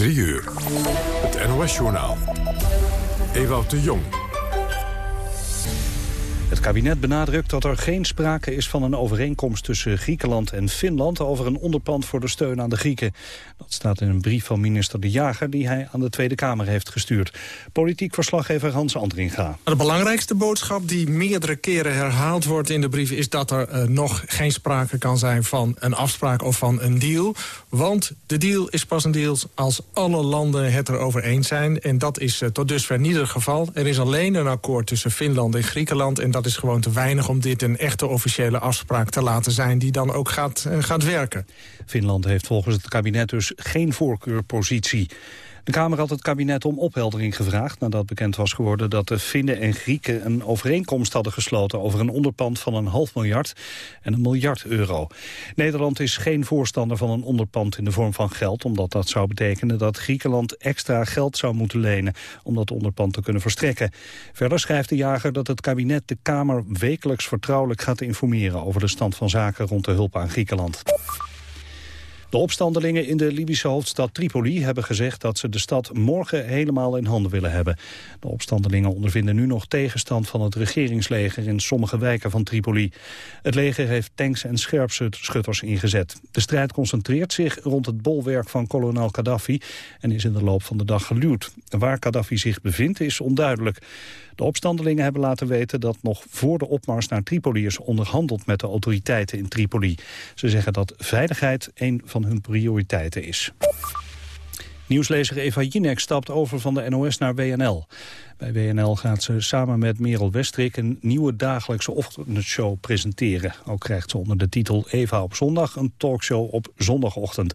3 uur. Het NOS-journaal. Ewout de Jong. Het kabinet benadrukt dat er geen sprake is van een overeenkomst tussen Griekenland en Finland over een onderpand voor de steun aan de Grieken. Dat staat in een brief van minister De Jager die hij aan de Tweede Kamer heeft gestuurd. Politiek verslaggever Hans Andringa. De belangrijkste boodschap die meerdere keren herhaald wordt in de brief is dat er uh, nog geen sprake kan zijn van een afspraak of van een deal. Want de deal is pas een deal als alle landen het erover eens zijn. En dat is uh, tot dusver niet het geval. Er is alleen een akkoord tussen Finland en Griekenland en dat is gewoon te weinig om dit een echte officiële afspraak te laten zijn... die dan ook gaat, uh, gaat werken. Finland heeft volgens het kabinet dus geen voorkeurpositie. De Kamer had het kabinet om opheldering gevraagd... nadat bekend was geworden dat de Finnen en Grieken... een overeenkomst hadden gesloten over een onderpand van een half miljard... en een miljard euro. Nederland is geen voorstander van een onderpand in de vorm van geld... omdat dat zou betekenen dat Griekenland extra geld zou moeten lenen... om dat onderpand te kunnen verstrekken. Verder schrijft de jager dat het kabinet de Kamer wekelijks vertrouwelijk gaat informeren... over de stand van zaken rond de hulp aan Griekenland. De opstandelingen in de Libische hoofdstad Tripoli hebben gezegd dat ze de stad morgen helemaal in handen willen hebben. De opstandelingen ondervinden nu nog tegenstand van het regeringsleger in sommige wijken van Tripoli. Het leger heeft tanks en scherpschutters ingezet. De strijd concentreert zich rond het bolwerk van kolonel Gaddafi en is in de loop van de dag geluwd. Waar Gaddafi zich bevindt is onduidelijk. De opstandelingen hebben laten weten dat nog voor de opmars naar Tripoli is onderhandeld met de autoriteiten in Tripoli. Ze zeggen dat veiligheid een van hun prioriteiten is. Nieuwslezer Eva Jinek stapt over van de NOS naar WNL. Bij WNL gaat ze samen met Merel Westrik een nieuwe dagelijkse ochtendshow presenteren. Ook krijgt ze onder de titel Eva op zondag een talkshow op zondagochtend.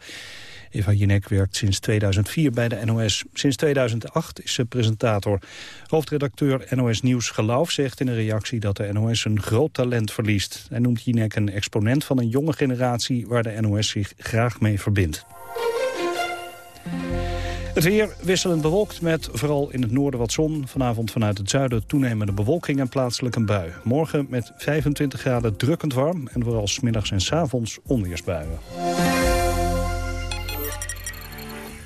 Eva Jinek werkt sinds 2004 bij de NOS. Sinds 2008 is ze presentator. Hoofdredacteur NOS Nieuws Geloof zegt in een reactie dat de NOS een groot talent verliest. Hij noemt Jinek een exponent van een jonge generatie waar de NOS zich graag mee verbindt. Het weer wisselend bewolkt met vooral in het noorden wat zon. Vanavond vanuit het zuiden toenemende bewolking en plaatselijk een bui. Morgen met 25 graden drukkend warm en vooral smiddags en s avonds onweersbuien.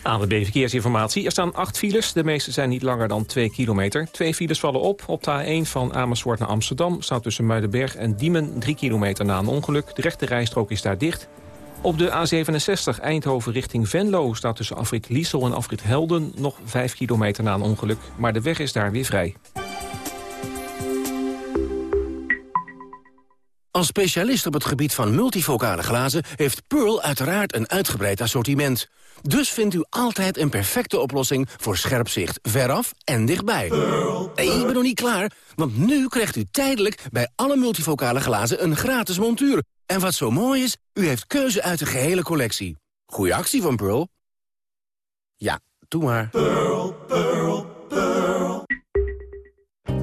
ANWB Verkeersinformatie. Er staan acht files. De meeste zijn niet langer dan 2 kilometer. Twee files vallen op. Op de A1 van Amersfoort naar Amsterdam staat tussen Muidenberg en Diemen 3 kilometer na een ongeluk. De rechte rijstrook is daar dicht. Op de A67 Eindhoven richting Venlo staat tussen afrit Liesel en afrit Helden nog 5 kilometer na een ongeluk. Maar de weg is daar weer vrij. Als specialist op het gebied van multifocale glazen... heeft Pearl uiteraard een uitgebreid assortiment. Dus vindt u altijd een perfecte oplossing voor scherp zicht veraf en dichtbij. Nee, ik ben nog niet klaar, want nu krijgt u tijdelijk... bij alle multifocale glazen een gratis montuur. En wat zo mooi is, u heeft keuze uit de gehele collectie. Goeie actie van Pearl. Ja, doe maar. Pearl, Pearl, Pearl.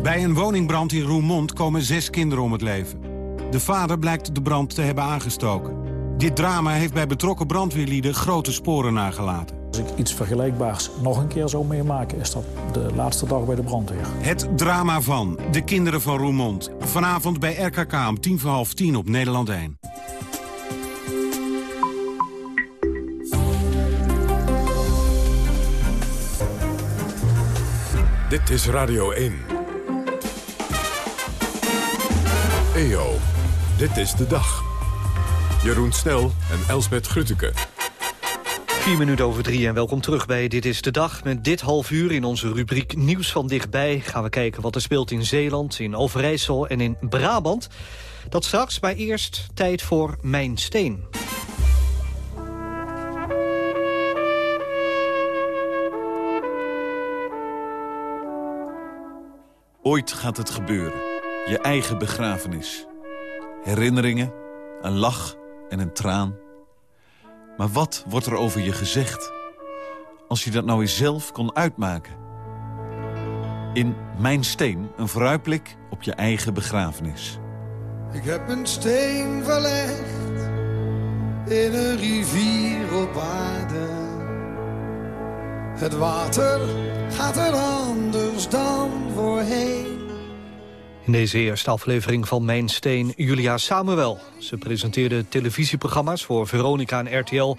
Bij een woningbrand in Roermond komen zes kinderen om het leven. De vader blijkt de brand te hebben aangestoken. Dit drama heeft bij betrokken brandweerlieden grote sporen nagelaten. Als ik iets vergelijkbaars nog een keer zou meemaken... is dat de laatste dag bij de brandweer. Het drama van De Kinderen van Roermond. Vanavond bij RKK om tien voor half tien op Nederland 1. Dit is Radio 1. EO, dit is de dag. Jeroen Snel en Elsbet Grutteke. 4 minuten over drie en welkom terug bij Dit is de Dag. Met dit half uur in onze rubriek Nieuws van Dichtbij... gaan we kijken wat er speelt in Zeeland, in Overijssel en in Brabant. Dat straks, maar eerst tijd voor Mijn Steen. Ooit gaat het gebeuren. Je eigen begrafenis. Herinneringen, een lach en een traan. Maar wat wordt er over je gezegd? Als je dat nou eens zelf kon uitmaken. In Mijn Steen, een vooruitblik op je eigen begrafenis. Ik heb een steen verlegd in een rivier op aarde. Het water gaat er anders dan voorheen. In deze eerste aflevering van Mijn Steen Julia Samuel. Ze presenteerde televisieprogramma's voor Veronica en RTL...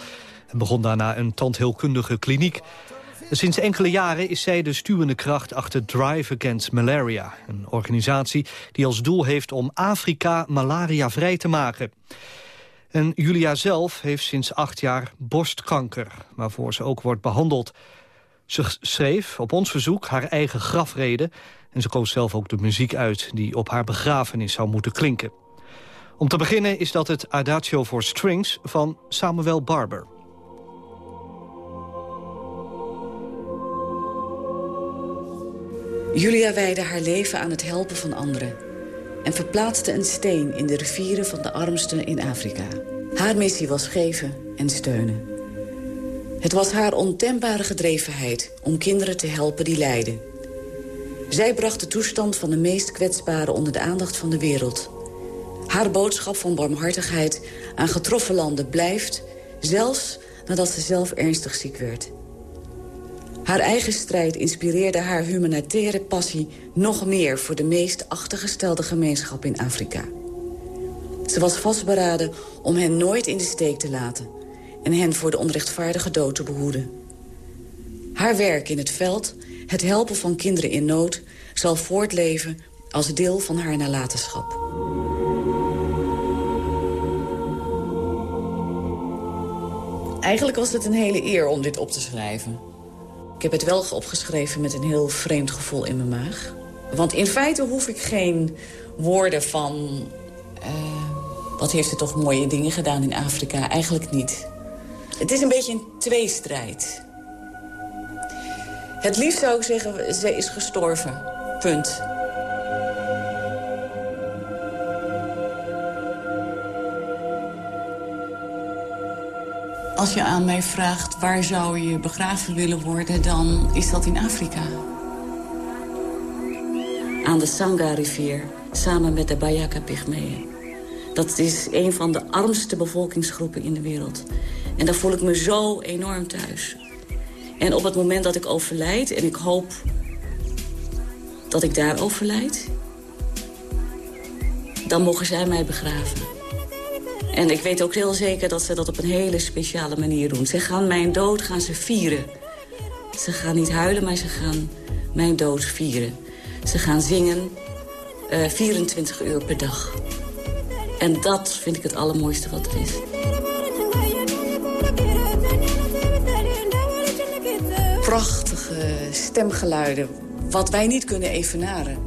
en begon daarna een tandheelkundige kliniek. Sinds enkele jaren is zij de stuwende kracht achter Drive Against Malaria. Een organisatie die als doel heeft om Afrika malaria-vrij te maken. En Julia zelf heeft sinds acht jaar borstkanker, waarvoor ze ook wordt behandeld. Ze schreef op ons verzoek haar eigen grafrede... en ze koos zelf ook de muziek uit die op haar begrafenis zou moeten klinken. Om te beginnen is dat het Adagio for Strings van Samuel Barber. Julia wijde haar leven aan het helpen van anderen... en verplaatste een steen in de rivieren van de armsten in Afrika. Haar missie was geven en steunen. Het was haar ontembare gedrevenheid om kinderen te helpen die lijden. Zij bracht de toestand van de meest kwetsbaren onder de aandacht van de wereld. Haar boodschap van barmhartigheid aan getroffen landen blijft... zelfs nadat ze zelf ernstig ziek werd. Haar eigen strijd inspireerde haar humanitaire passie nog meer... voor de meest achtergestelde gemeenschap in Afrika. Ze was vastberaden om hen nooit in de steek te laten... en hen voor de onrechtvaardige dood te behoeden. Haar werk in het veld, het helpen van kinderen in nood... zal voortleven als deel van haar nalatenschap. Eigenlijk was het een hele eer om dit op te schrijven. Ik heb het wel opgeschreven met een heel vreemd gevoel in mijn maag. Want in feite hoef ik geen woorden van... Uh, wat heeft ze toch mooie dingen gedaan in Afrika? Eigenlijk niet. Het is een beetje een tweestrijd. Het liefst zou ik zeggen, ze is gestorven. Punt. Als je aan mij vraagt waar zou je begraven willen worden... dan is dat in Afrika. Aan de Sangha-rivier, samen met de Bayaka Pygmeeën. Dat is een van de armste bevolkingsgroepen in de wereld. En daar voel ik me zo enorm thuis. En op het moment dat ik overlijd, en ik hoop dat ik daar overlijd... dan mogen zij mij begraven. En ik weet ook heel zeker dat ze dat op een hele speciale manier doen. Ze gaan mijn dood gaan ze vieren. Ze gaan niet huilen, maar ze gaan mijn dood vieren. Ze gaan zingen uh, eh, 24 uur per dag. En dat vind ik het allermooiste wat er is. Prachtige stemgeluiden, wat wij niet kunnen evenaren.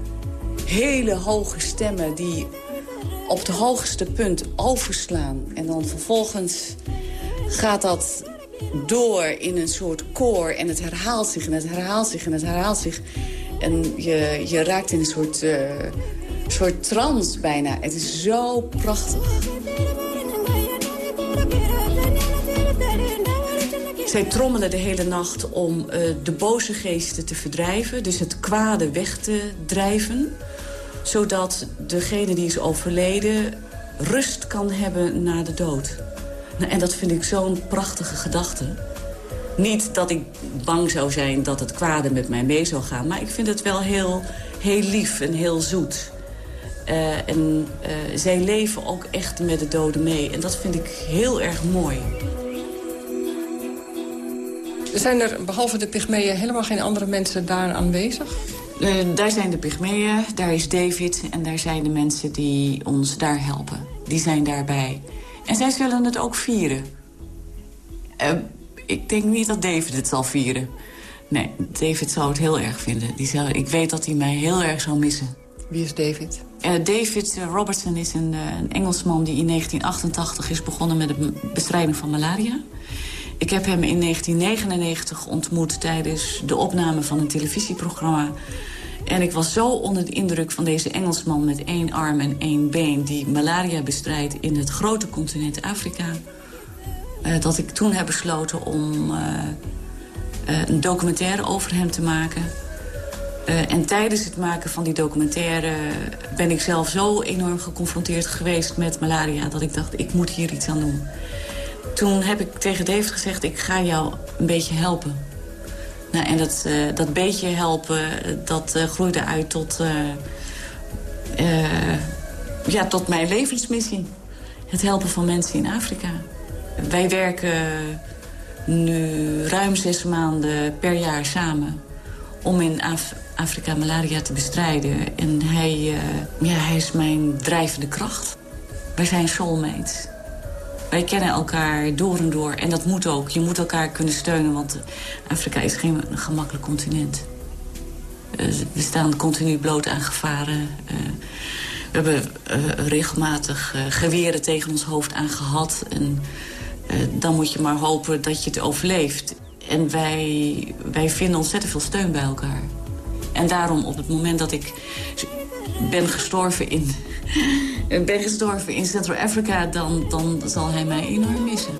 Hele hoge stemmen die op het hoogste punt overslaan. En dan vervolgens gaat dat door in een soort koor. En het herhaalt zich en het herhaalt zich en het herhaalt zich. En je, je raakt in een soort, uh, soort trance bijna. Het is zo prachtig. Zij trommelen de hele nacht om uh, de boze geesten te verdrijven. Dus het kwade weg te drijven zodat degene die is overleden rust kan hebben na de dood. En dat vind ik zo'n prachtige gedachte. Niet dat ik bang zou zijn dat het kwade met mij mee zou gaan... maar ik vind het wel heel, heel lief en heel zoet. Uh, en uh, zij leven ook echt met de doden mee. En dat vind ik heel erg mooi. Zijn er behalve de pygmeeën helemaal geen andere mensen daar aanwezig? Uh, daar zijn de pygmeeën, daar is David en daar zijn de mensen die ons daar helpen. Die zijn daarbij. En zij zullen het ook vieren. Uh, ik denk niet dat David het zal vieren. Nee, David zou het heel erg vinden. Die zou, ik weet dat hij mij heel erg zou missen. Wie is David? Uh, David Robertson is een, een, Engelsman die in 1988 is begonnen met de bestrijding van malaria. Ik heb hem in 1999 ontmoet tijdens de opname van een televisieprogramma en ik was zo onder de indruk van deze Engelsman met één arm en één been... die malaria bestrijdt in het grote continent Afrika... Uh, dat ik toen heb besloten om uh, uh, een documentaire over hem te maken. en tijdens het maken van die documentaire ben ik zelf zo enorm geconfronteerd geweest met malaria... dat ik dacht, ik moet hier iets aan doen. Toen heb ik tegen David gezegd, ik ga jou een beetje helpen. Nou, en dat, uh, dat beetje helpen, dat uh, groeide uit tot uh, ja, tot mijn levensmissie. Het helpen van mensen in Afrika. Wij werken nu ruim zes maanden per jaar samen... om in Af Afrika malaria te bestrijden. En hij, ja, hij is mijn drijvende kracht. Wij zijn soulmates. Wij kennen elkaar door en door. En dat moet ook. Je moet elkaar kunnen steunen, want Afrika is geen gemakkelijk continent. Uh, we staan continu bloot aan gevaren. Uh, we hebben uh, regelmatig geweren tegen ons hoofd aangehad. En dan moet je maar hopen dat je het overleeft. En wij, wij vinden ontzettend veel steun bij elkaar. En daarom op het moment dat ik ben gestorven in, ben gestorven in Central Africa... Dan, dan zal hij mij enorm missen.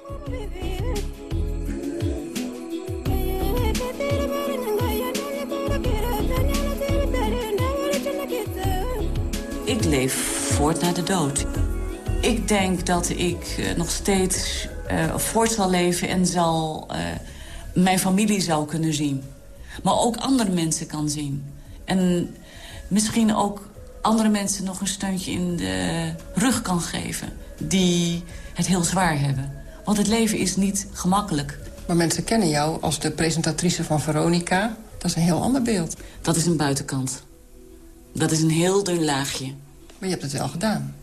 Ik leef voort naar de dood. Ik denk dat ik nog steeds uh, voort zal leven en zal, mijn familie zou kunnen zien. Maar ook andere mensen kan zien. En misschien ook andere mensen nog een steuntje in de rug kan geven. Die het heel zwaar hebben. Want het leven is niet gemakkelijk. Maar mensen kennen jou als de presentatrice van Veronica. Dat is een heel ander beeld. Dat is een buitenkant. Dat is een heel dun laagje. Maar je hebt het wel gedaan.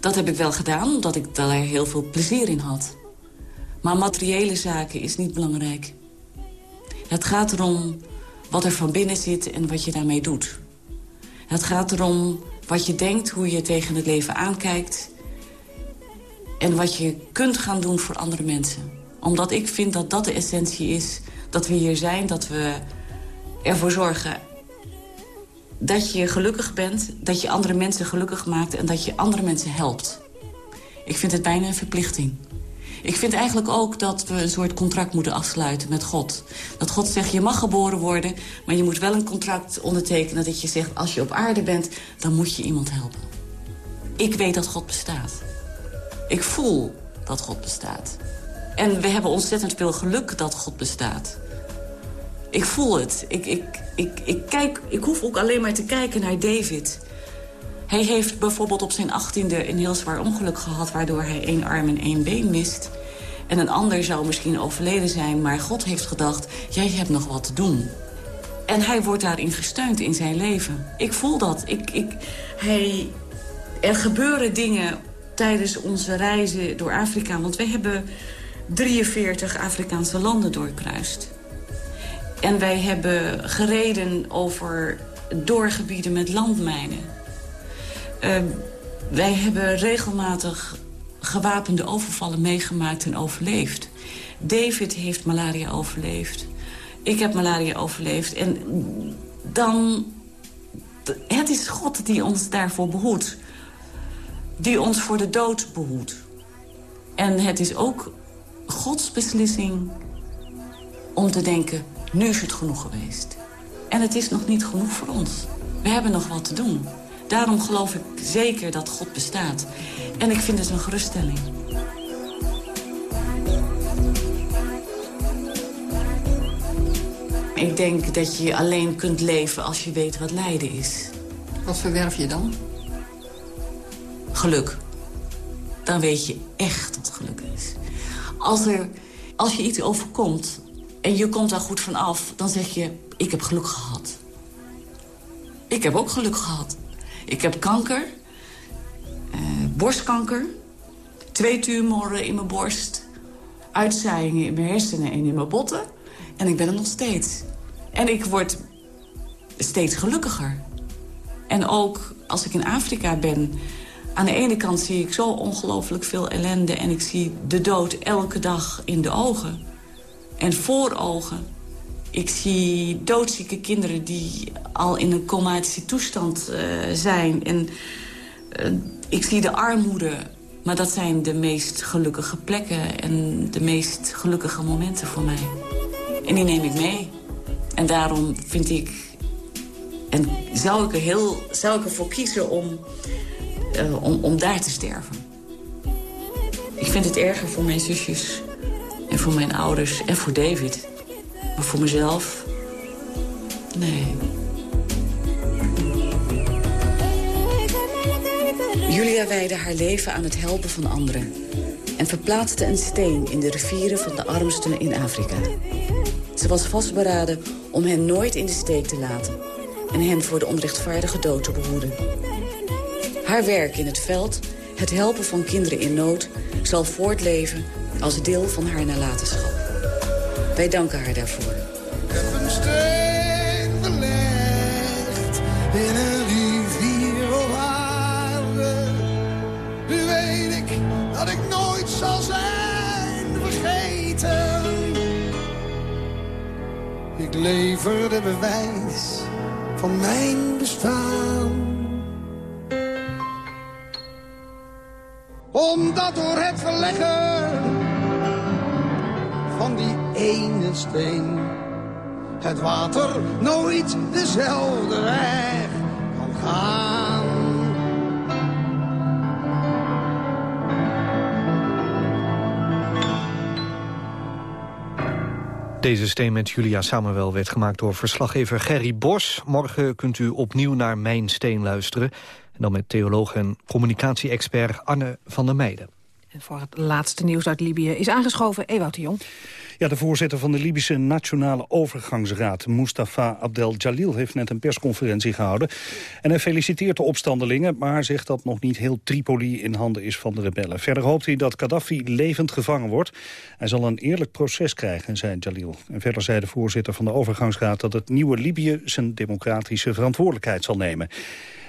Dat heb ik wel gedaan, omdat ik daar heel veel plezier in had. Maar materiële zaken is niet belangrijk. Het gaat erom wat er van binnen zit en wat je daarmee doet. Het gaat erom wat je denkt, hoe je tegen het leven aankijkt... en wat je kunt gaan doen voor andere mensen. Omdat ik vind dat dat de essentie is, dat we hier zijn... dat we ervoor zorgen dat je gelukkig bent, dat je andere mensen gelukkig maakt... en dat je andere mensen helpt. Ik vind het bijna een verplichting. Ik vind eigenlijk ook dat we een soort contract moeten afsluiten met God. Dat God zegt, je mag geboren worden, maar je moet wel een contract ondertekenen... dat je zegt, als je op aarde bent, dan moet je iemand helpen. Ik weet dat God bestaat. Ik voel dat God bestaat. En we hebben ontzettend veel geluk dat God bestaat. Ik voel het. Ik, ik, ik, ik, kijk, ik hoef ook alleen maar te kijken naar David... Hij heeft bijvoorbeeld op zijn achttiende een heel zwaar ongeluk gehad... waardoor hij één arm en één been mist. En een ander zou misschien overleden zijn, maar God heeft gedacht... jij hebt nog wat te doen. En hij wordt daarin gesteund in zijn leven. Ik voel dat. Ik, ik, hij, er gebeuren dingen tijdens onze reizen door Afrika. Want wij hebben 43 Afrikaanse landen doorkruist. En wij hebben gereden over doorgebieden met landmijnen. Uh, wij hebben regelmatig gewapende overvallen meegemaakt en overleefd. David heeft malaria overleefd. Ik heb malaria overleefd. En dan... Het is God die ons daarvoor behoedt. Die ons voor de dood behoedt. En het is ook Gods beslissing om te denken... nu is het genoeg geweest. En het is nog niet genoeg voor ons. We hebben nog wat te doen. Daarom geloof ik zeker dat God bestaat. En ik vind het een geruststelling. Ik denk dat je alleen kunt leven als je weet wat lijden is. Wat verwerf je dan? Geluk. Dan weet je echt wat geluk is. Als, er, als je iets overkomt en je komt daar goed van af... dan zeg je, ik heb geluk gehad. Ik heb ook geluk gehad. Ik heb kanker, uh, borstkanker, twee tumoren in mijn borst... uitzaaiingen in mijn hersenen en in mijn botten. En ik ben er nog steeds. En ik word steeds gelukkiger. En ook als ik in Afrika ben... aan de ene kant zie ik zo ongelooflijk veel ellende... en ik zie de dood elke dag in de ogen. En voor ogen. Ik zie doodzieke kinderen die al in een comatische toestand uh, zijn. En uh, ik zie de armoede. Maar dat zijn de meest gelukkige plekken en de meest gelukkige momenten voor mij. En die neem ik mee. En daarom vind ik... En zou ik er, heel, zou ik ervoor kiezen om, uh, om, om daar te sterven. Ik vind het erger voor mijn zusjes en voor mijn ouders en voor David... Maar voor mezelf? Nee. Julia wijde haar leven aan het helpen van anderen... en verplaatste een steen in de rivieren van de armsten in Afrika. Ze was vastberaden om hen nooit in de steek te laten... en hen voor de onrechtvaardige dood te behoeden. Haar werk in het veld, het helpen van kinderen in nood... zal voortleven als deel van haar nalatenschap. Wij danken haar daarvoor. Ik heb een steen gelegd in een rivier op aarde. Nu weet ik dat ik nooit zal zijn vergeten. Ik lever de bewijs van mijn bestaan. Omdat door het verleggen steen het water nooit dezelfde weg kan gaan. Deze steen met Julia Samuel werd gemaakt door verslaggever Gerry Bos. Morgen kunt u opnieuw naar Mijn Steen luisteren. En dan met theoloog en communicatie-expert Arne van der Meijden. Voor het laatste nieuws uit Libië is aangeschoven Ewout de Jong. Ja, de voorzitter van de Libische Nationale Overgangsraad, Mustafa Abdel Jalil, heeft net een persconferentie gehouden. En hij feliciteert de opstandelingen, maar zegt dat nog niet heel Tripoli in handen is van de rebellen. Verder hoopt hij dat Gaddafi levend gevangen wordt. Hij zal een eerlijk proces krijgen, zei Jalil. En verder zei de voorzitter van de Overgangsraad dat het nieuwe Libië zijn democratische verantwoordelijkheid zal nemen.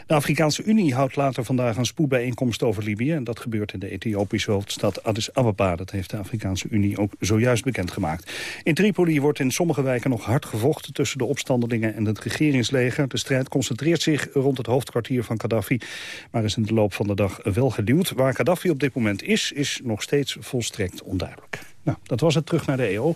De Afrikaanse Unie houdt later vandaag een spoedbijeenkomst over Libië. En dat gebeurt in de Ethiopische hoofdstad Addis Ababa. Dat heeft de Afrikaanse Unie ook zojuist bekendgemaakt. In Tripoli wordt in sommige wijken nog hard gevochten... tussen de opstandelingen en het regeringsleger. De strijd concentreert zich rond het hoofdkwartier van Gaddafi... maar is in de loop van de dag wel geduwd. Waar Gaddafi op dit moment is, is nog steeds volstrekt onduidelijk. Nou, dat was het. Terug naar de EO.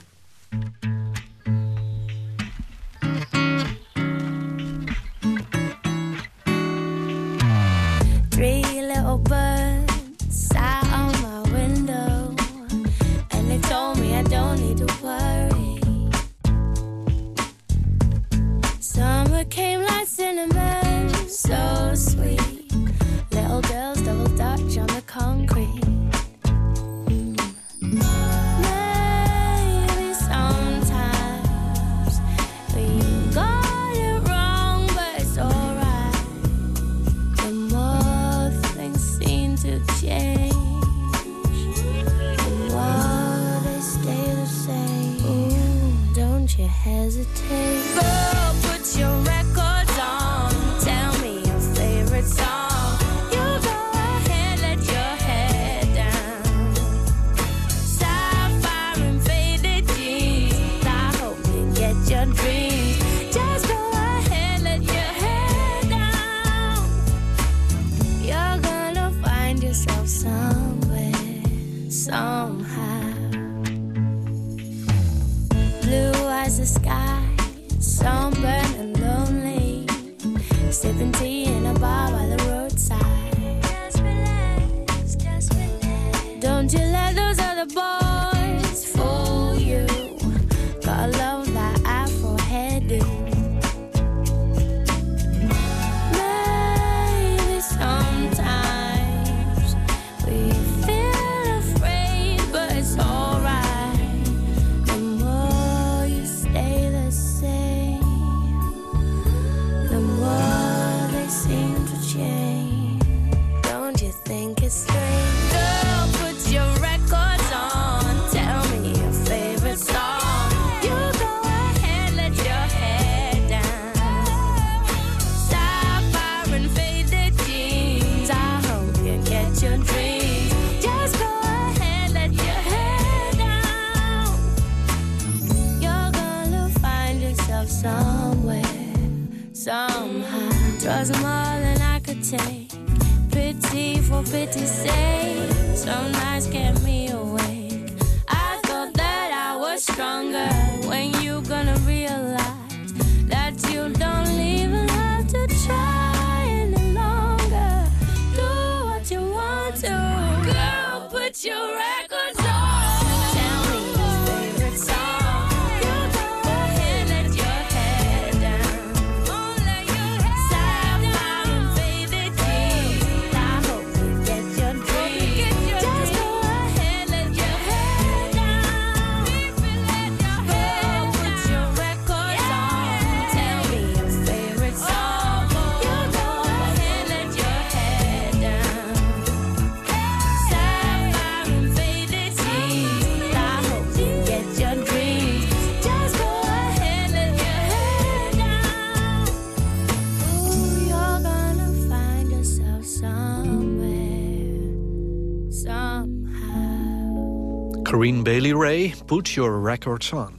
Corinne Bailey Ray, Put Your Records On.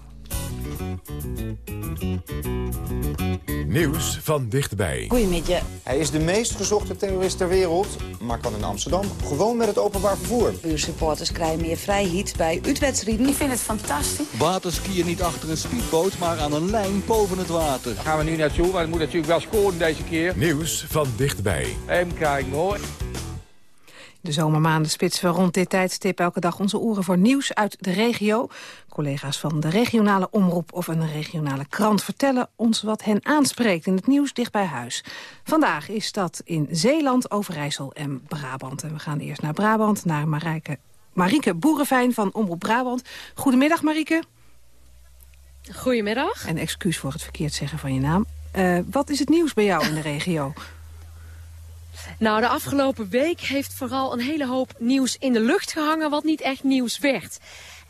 Nieuws van dichtbij. Goedemiddag. Hij is de meest gezochte terrorist ter wereld, maar kan in Amsterdam gewoon met het openbaar vervoer. Buursupporters krijgen meer vrijheid bij uitwedstrijden. Ik vind het fantastisch. Waterskiën niet achter een speedboot, maar aan een lijn boven het water. Daar gaan we nu naartoe, want het moet natuurlijk wel scoren deze keer. Nieuws van dichtbij. Even kijken hoor. De zomermaanden spitsen we rond dit tijdstip elke dag onze oren voor nieuws uit de regio. Collega's van de regionale omroep of een regionale krant vertellen ons wat hen aanspreekt in het nieuws dicht bij huis. Vandaag is dat in Zeeland, Overijssel en Brabant. En we gaan eerst naar Brabant, naar Marijke, Marieke Boerenfijn van Omroep Brabant. Goedemiddag Marieke. Goedemiddag. En excuus voor het verkeerd zeggen van je naam. Uh, wat is het nieuws bij jou in de regio? Nou, de afgelopen week heeft vooral een hele hoop nieuws in de lucht gehangen... wat niet echt nieuws werd.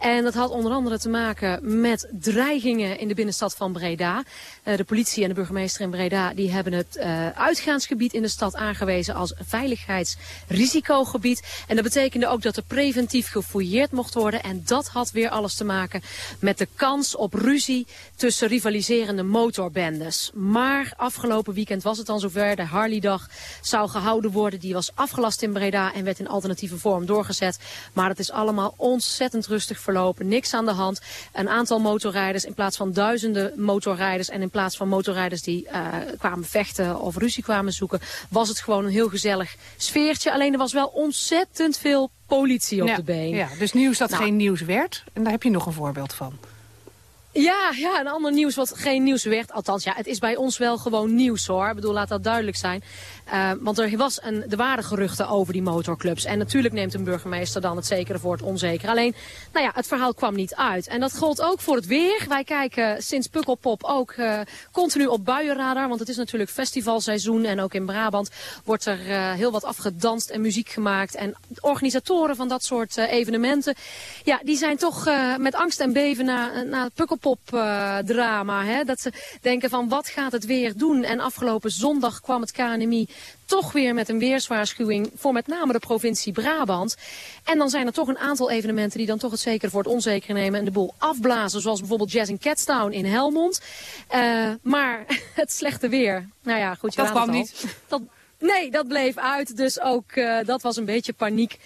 En dat had onder andere te maken met dreigingen in de binnenstad van Breda. Uh, de politie en de burgemeester in Breda die hebben het uh, uitgaansgebied in de stad aangewezen als veiligheidsrisicogebied. En dat betekende ook dat er preventief gefouilleerd mocht worden. En dat had weer alles te maken met de kans op ruzie tussen rivaliserende motorbendes. Maar afgelopen weekend was het dan zover. De Harley-dag zou gehouden worden. Die was afgelast in Breda en werd in alternatieve vorm doorgezet. Maar dat is allemaal ontzettend rustig verlopen. Niks aan de hand. Een aantal motorrijders in plaats van duizenden motorrijders en in plaats van motorrijders die uh, kwamen vechten of ruzie kwamen zoeken, was het gewoon een heel gezellig sfeertje. Alleen er was wel ontzettend veel politie op ja, de been. Ja, dus nieuws dat Nou. geen nieuws werd. En daar heb je nog een voorbeeld van. Ja, ja, een ander nieuws wat geen nieuws werd. Althans, ja, het is bij ons wel gewoon nieuws hoor. Ik bedoel, laat dat duidelijk zijn. Uh, want er, was een, er waren geruchten over die motorclubs. En natuurlijk neemt een burgemeester dan het zekere voor het onzekere. Alleen, nou ja, het verhaal kwam niet uit. En dat gold ook voor het weer. Wij kijken sinds Pukkelpop ook uh, continu op buienradar. Want het is natuurlijk festivalseizoen. En ook in Brabant wordt er uh, heel wat afgedanst en muziek gemaakt. En organisatoren van dat soort evenementen, ja, die zijn toch met angst en beven naar het Pukkelpop-drama. dat ze denken van, wat gaat het weer doen? En afgelopen zondag kwam het KNMI toch weer met een weerswaarschuwing voor met name de provincie Brabant. En dan zijn er toch een aantal evenementen die dan toch het zekere voor het onzekere nemen en de boel afblazen. Zoals bijvoorbeeld Jazz in Catstown in Helmond. Uh, maar het slechte weer, nou ja, goed. Je dat kwam niet. Dat, nee, dat bleef uit. Dus ook uh, dat was een beetje paniek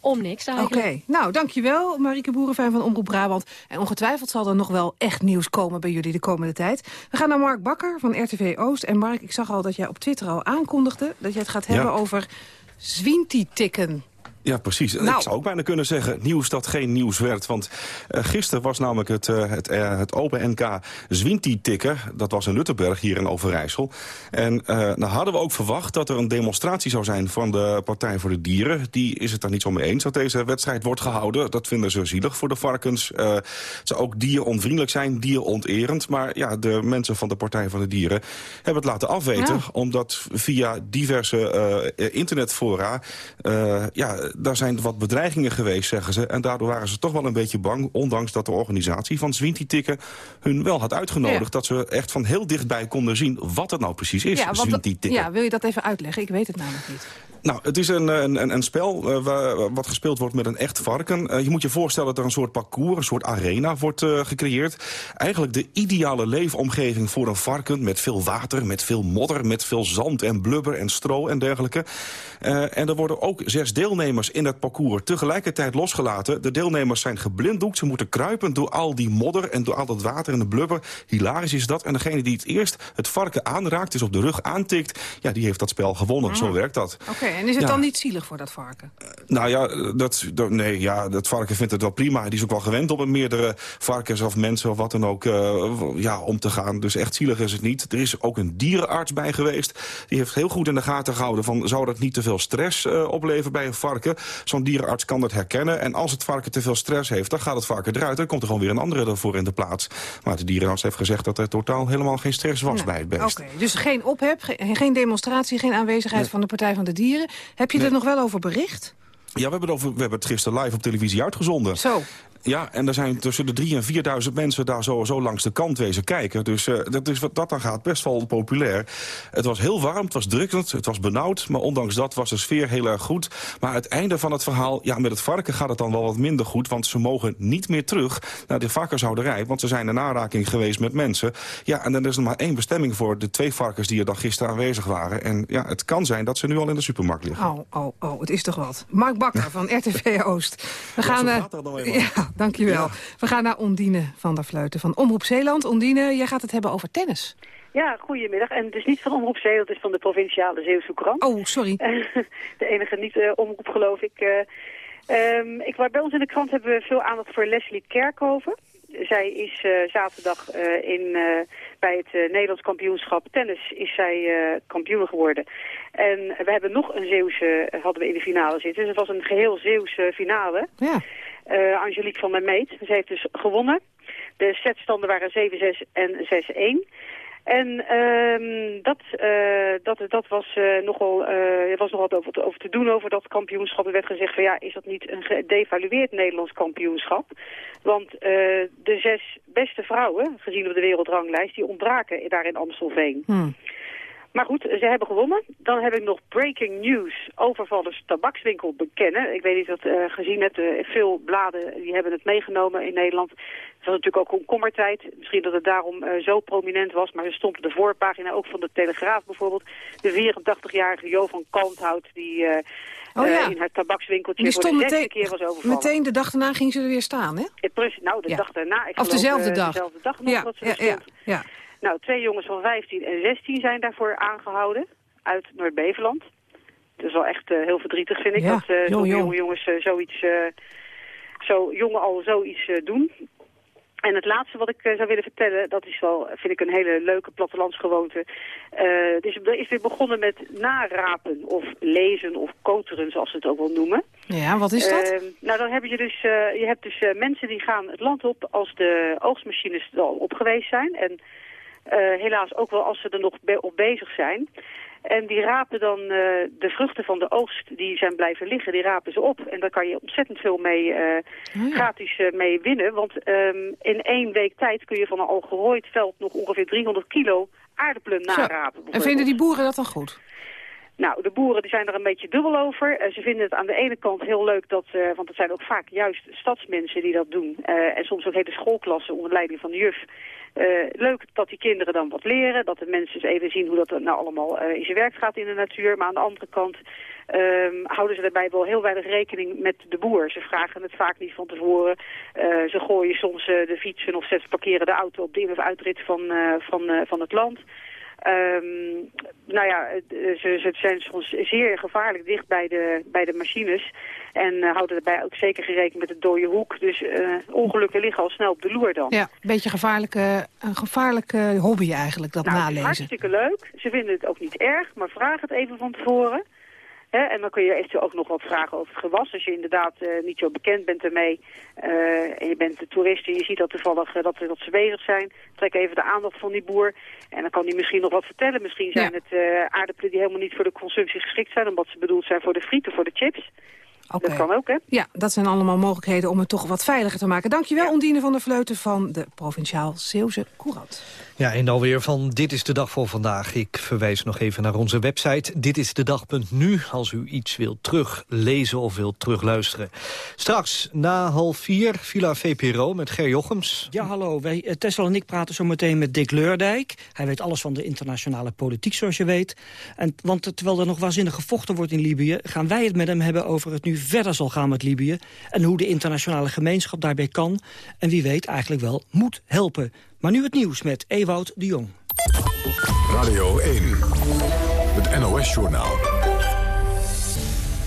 om niks eigenlijk. Oké, okay. nou dankjewel Marieke Boerenfijn van Omroep Brabant. En ongetwijfeld zal er nog wel echt nieuws komen bij jullie de komende tijd. We gaan naar Mark Bakker van RTV Oost. En Mark, ik zag al dat jij op Twitter al aankondigde... dat je het gaat hebben Ja. over zwinti-tikken. Ja, precies. Nou. Ik zou ook bijna kunnen zeggen nieuws dat geen nieuws werd. Want uh, gisteren was namelijk het, uh, het, uh, het Open NK Zwinti-tikken. Dat was in Luttenberg, hier in Overijssel. En nou hadden we ook verwacht dat er een demonstratie zou zijn... van de Partij voor de Dieren. Die is het daar niet zo mee eens dat deze wedstrijd wordt gehouden. Dat vinden ze zielig voor de varkens. het zou ook dieronvriendelijk zijn, dieronterend. Maar ja, de mensen van de Partij voor de Dieren hebben het laten afweten. Ja. Omdat via diverse internetfora... ja, daar zijn wat bedreigingen geweest, zeggen ze. En daardoor waren ze toch wel een beetje bang... ondanks dat de organisatie van Zwinti-tikken hun wel had uitgenodigd... Ja. dat ze echt van heel dichtbij konden zien wat het nou precies is, ja, want- ja, wil je dat even uitleggen? Ik weet het namelijk niet. Nou, het is een, een, een- spel eh, waar, wat gespeeld wordt met een echt varken. Eh, je moet je voorstellen dat er een soort parcours, een soort arena wordt eh, gecreëerd. Eigenlijk de ideale leefomgeving voor een varken... met veel water, met veel modder, met veel zand en blubber en stro en dergelijke. En er worden ook zes deelnemers in het parcours tegelijkertijd losgelaten. De deelnemers zijn geblinddoekt. Ze moeten kruipen door al die modder en door al dat water en de blubber. Hilarisch is dat. En degene die het eerst het varken aanraakt, dus op de rug aantikt... ja, die heeft dat spel gewonnen. Ah. Zo werkt dat. Oké, en is het Ja. dan niet zielig voor dat varken? Nou ja, dat, dat, nee, ja, dat varken vindt het wel prima. Die is ook wel gewend om met meerdere varkens of mensen of wat dan ook eh, ja, om te gaan. Dus echt zielig is het niet. Er is ook een dierenarts bij geweest. Die heeft heel goed in de gaten gehouden van... zou dat niet te veel stress eh, opleveren bij een varken? Zo'n dierenarts kan dat herkennen. En als het varken te veel stress heeft, dan gaat het varken eruit. Dan komt er gewoon weer een andere ervoor in de plaats. Maar de dierenarts heeft gezegd dat er totaal helemaal geen stress was bij het beest. Oké, dus geen ophef, ge- geen demonstratie, geen aanwezigheid Nee. van de Partij van de Dieren. Heb je Nee. er nog wel over bericht? Ja, we hebben, het over, we hebben het gisteren live op televisie uitgezonden. Zo. Ja, en er zijn tussen de 3.000 en 4.000 mensen daar sowieso langs de kant wezen kijken. Dus eh, dat is wat dat dan gaat best wel populair. Het was heel warm, het was drukkend, het was benauwd. Maar ondanks dat was de sfeer heel erg goed. Maar het einde van het verhaal, ja, met het varken gaat het dan wel wat minder goed. Want ze mogen niet meer terug naar de varkenshouderij. Want ze zijn in aanraking geweest met mensen. Ja, en dan is er maar één bestemming voor de twee varkens die er dan gisteren aanwezig waren. En ja, het kan zijn dat ze nu al in de supermarkt liggen. Oh, oh, oh, het is toch wat. Mark Bakker van RTV Oost. We gaan, zo ja, dankjewel. Ja. We gaan naar Ondine van der Vleuten van Omroep Zeeland. Ondine, jij gaat het hebben over tennis. Ja, goedemiddag. En het is niet van Omroep Zeeland, het is van de provinciale Zeeuwse Courant. Oh, sorry. de enige niet-omroep, geloof ik. Eh, ehm, ik. Bij ons in de krant hebben we veel aandacht voor Leslie Kerkhoven. Zij is eh, zaterdag eh, in, eh, bij het eh, Nederlands kampioenschap tennis is zij eh, kampioen geworden. En we hebben nog een Zeeuwse, eh, hadden we in de finale zitten. Dus het was een geheel Zeeuwse finale. Ja. Eh, Angelique van der Meet. Ze heeft dus gewonnen. De setstanden waren 7-6 en 6-1. En ehm, dat, eh, dat, dat was, eh, nogal, er was nogal wat over, te- over te doen over dat kampioenschap. Er werd gezegd van ja, is dat niet een gedevalueerd Nederlands kampioenschap? Want de zes beste vrouwen, gezien op de wereldranglijst, die ontbraken daar in Amstelveen. Hm. Maar goed, ze hebben gewonnen. Dan heb ik nog breaking news. Overvallers tabakswinkel bekennen. Ik weet niet of uh, gezien hebt, eh, veel bladen die hebben het meegenomen in Nederland. Het was natuurlijk ook komkommertijd. Misschien dat het daarom eh, zo prominent was. Maar er stond op de voorpagina ook van de Telegraaf bijvoorbeeld. De 84-jarige Jo van Kalmthout die Oh ja. in haar tabakswinkeltje Die voor de stond meteen, keer was overvallen. meteen de dag daarna ging ze er weer staan, hè? Precies, nou, de Ja. dag daarna. Ik Of dezelfde dag. dezelfde dag nog Ja, dat ze ja, ja, stond. ja. Nou, twee jongens van 15 en 16 zijn daarvoor aangehouden uit Noord-Beveland. Dat is wel echt eh, heel verdrietig, vind ik, Ja, dat uh, jong, jong. jonge jongens eh, zoiets, eh, zo jong al zoiets eh, doen. En het laatste wat ik eh, zou willen vertellen, dat is wel, vind ik, een hele leuke plattelandsgewoonte. Eh, het is, er is weer begonnen met narapen of lezen of koteren, zoals ze het ook wel noemen. Ja, wat is dat? Eh, nou, dan heb je dus, eh, je hebt dus eh, mensen die gaan het land op als de oogstmachines al op geweest zijn. En eh, helaas ook wel als ze er nog be- op bezig zijn. En die rapen dan eh, de vruchten van de oogst die zijn blijven liggen, die rapen ze op. En daar kan je ontzettend veel mee eh, gratis eh, mee winnen. Want ehm, in één week tijd kun je van een al gerooid veld nog ongeveer 300 kilo aardappelen Zo. narapen. En vinden die boeren dat dan goed? Nou, de boeren die zijn er een beetje dubbel over. Eh, ze vinden het aan de ene kant heel leuk, dat, eh, want het zijn ook vaak juist stadsmensen die dat doen. Eh, en soms ook hele schoolklassen onder leiding van de juf. Leuk dat die kinderen dan wat leren, dat de mensen eens even zien hoe dat nou allemaal in zijn werk gaat in de natuur. Maar aan de andere kant ehm, houden ze daarbij wel heel weinig rekening met de boer. Ze vragen het vaak niet van tevoren. Ze gooien soms de fietsen of ze parkeren de auto op de in- of uitrit van, van, van het land. Ehm, nou ja, het- ze, ze zijn soms zeer gevaarlijk dicht bij de, bij de machines. En eh, houden daarbij ook zeker gerekend met de dode hoek. Dus eh, ongelukken liggen al snel op de loer dan. Ja, een beetje gevaarlijke, een gevaarlijke hobby eigenlijk, dat Nou, het is nalezen. hartstikke leuk. Ze vinden het ook niet erg, maar vraag het even van tevoren. En dan kun je eventueel ook nog wat vragen over het gewas. Als je inderdaad eh, niet zo bekend bent ermee eh, en je bent de toerist en je ziet dat toevallig eh, dat, dat ze bezig zijn. Trek even de aandacht van die boer en dan kan hij misschien nog wat vertellen. Misschien zijn het aardappelen die helemaal niet voor de consumptie geschikt zijn, omdat ze bedoeld zijn voor de frieten, voor de chips. Oké. Dat kan ook, hè? Ja, dat zijn allemaal mogelijkheden om het toch wat veiliger te maken. Dankjewel, Ondine van der Vleuten van de Provinciaal Zeeuwse Courant. Ja, en dan weer van Dit is de Dag voor vandaag. Ik verwijs nog even naar onze website ditisdedag.nu... als u iets wilt teruglezen of wilt terugluisteren. Straks, na half vier, Villa VPRO met Ger Jochems. Ja, hallo. Wij, eh, Tessel en ik praten zo meteen met Dick Leurdijk. Hij weet alles van de internationale politiek, zoals je weet. En, want terwijl er nog waanzinnig gevochten wordt in Libië... gaan wij het met hem hebben over het nu verder zal gaan met Libië... en hoe de internationale gemeenschap daarbij kan... en wie weet eigenlijk wel moet helpen. Maar nu het nieuws met Ewout de Jong. Radio 1, het NOS-journaal.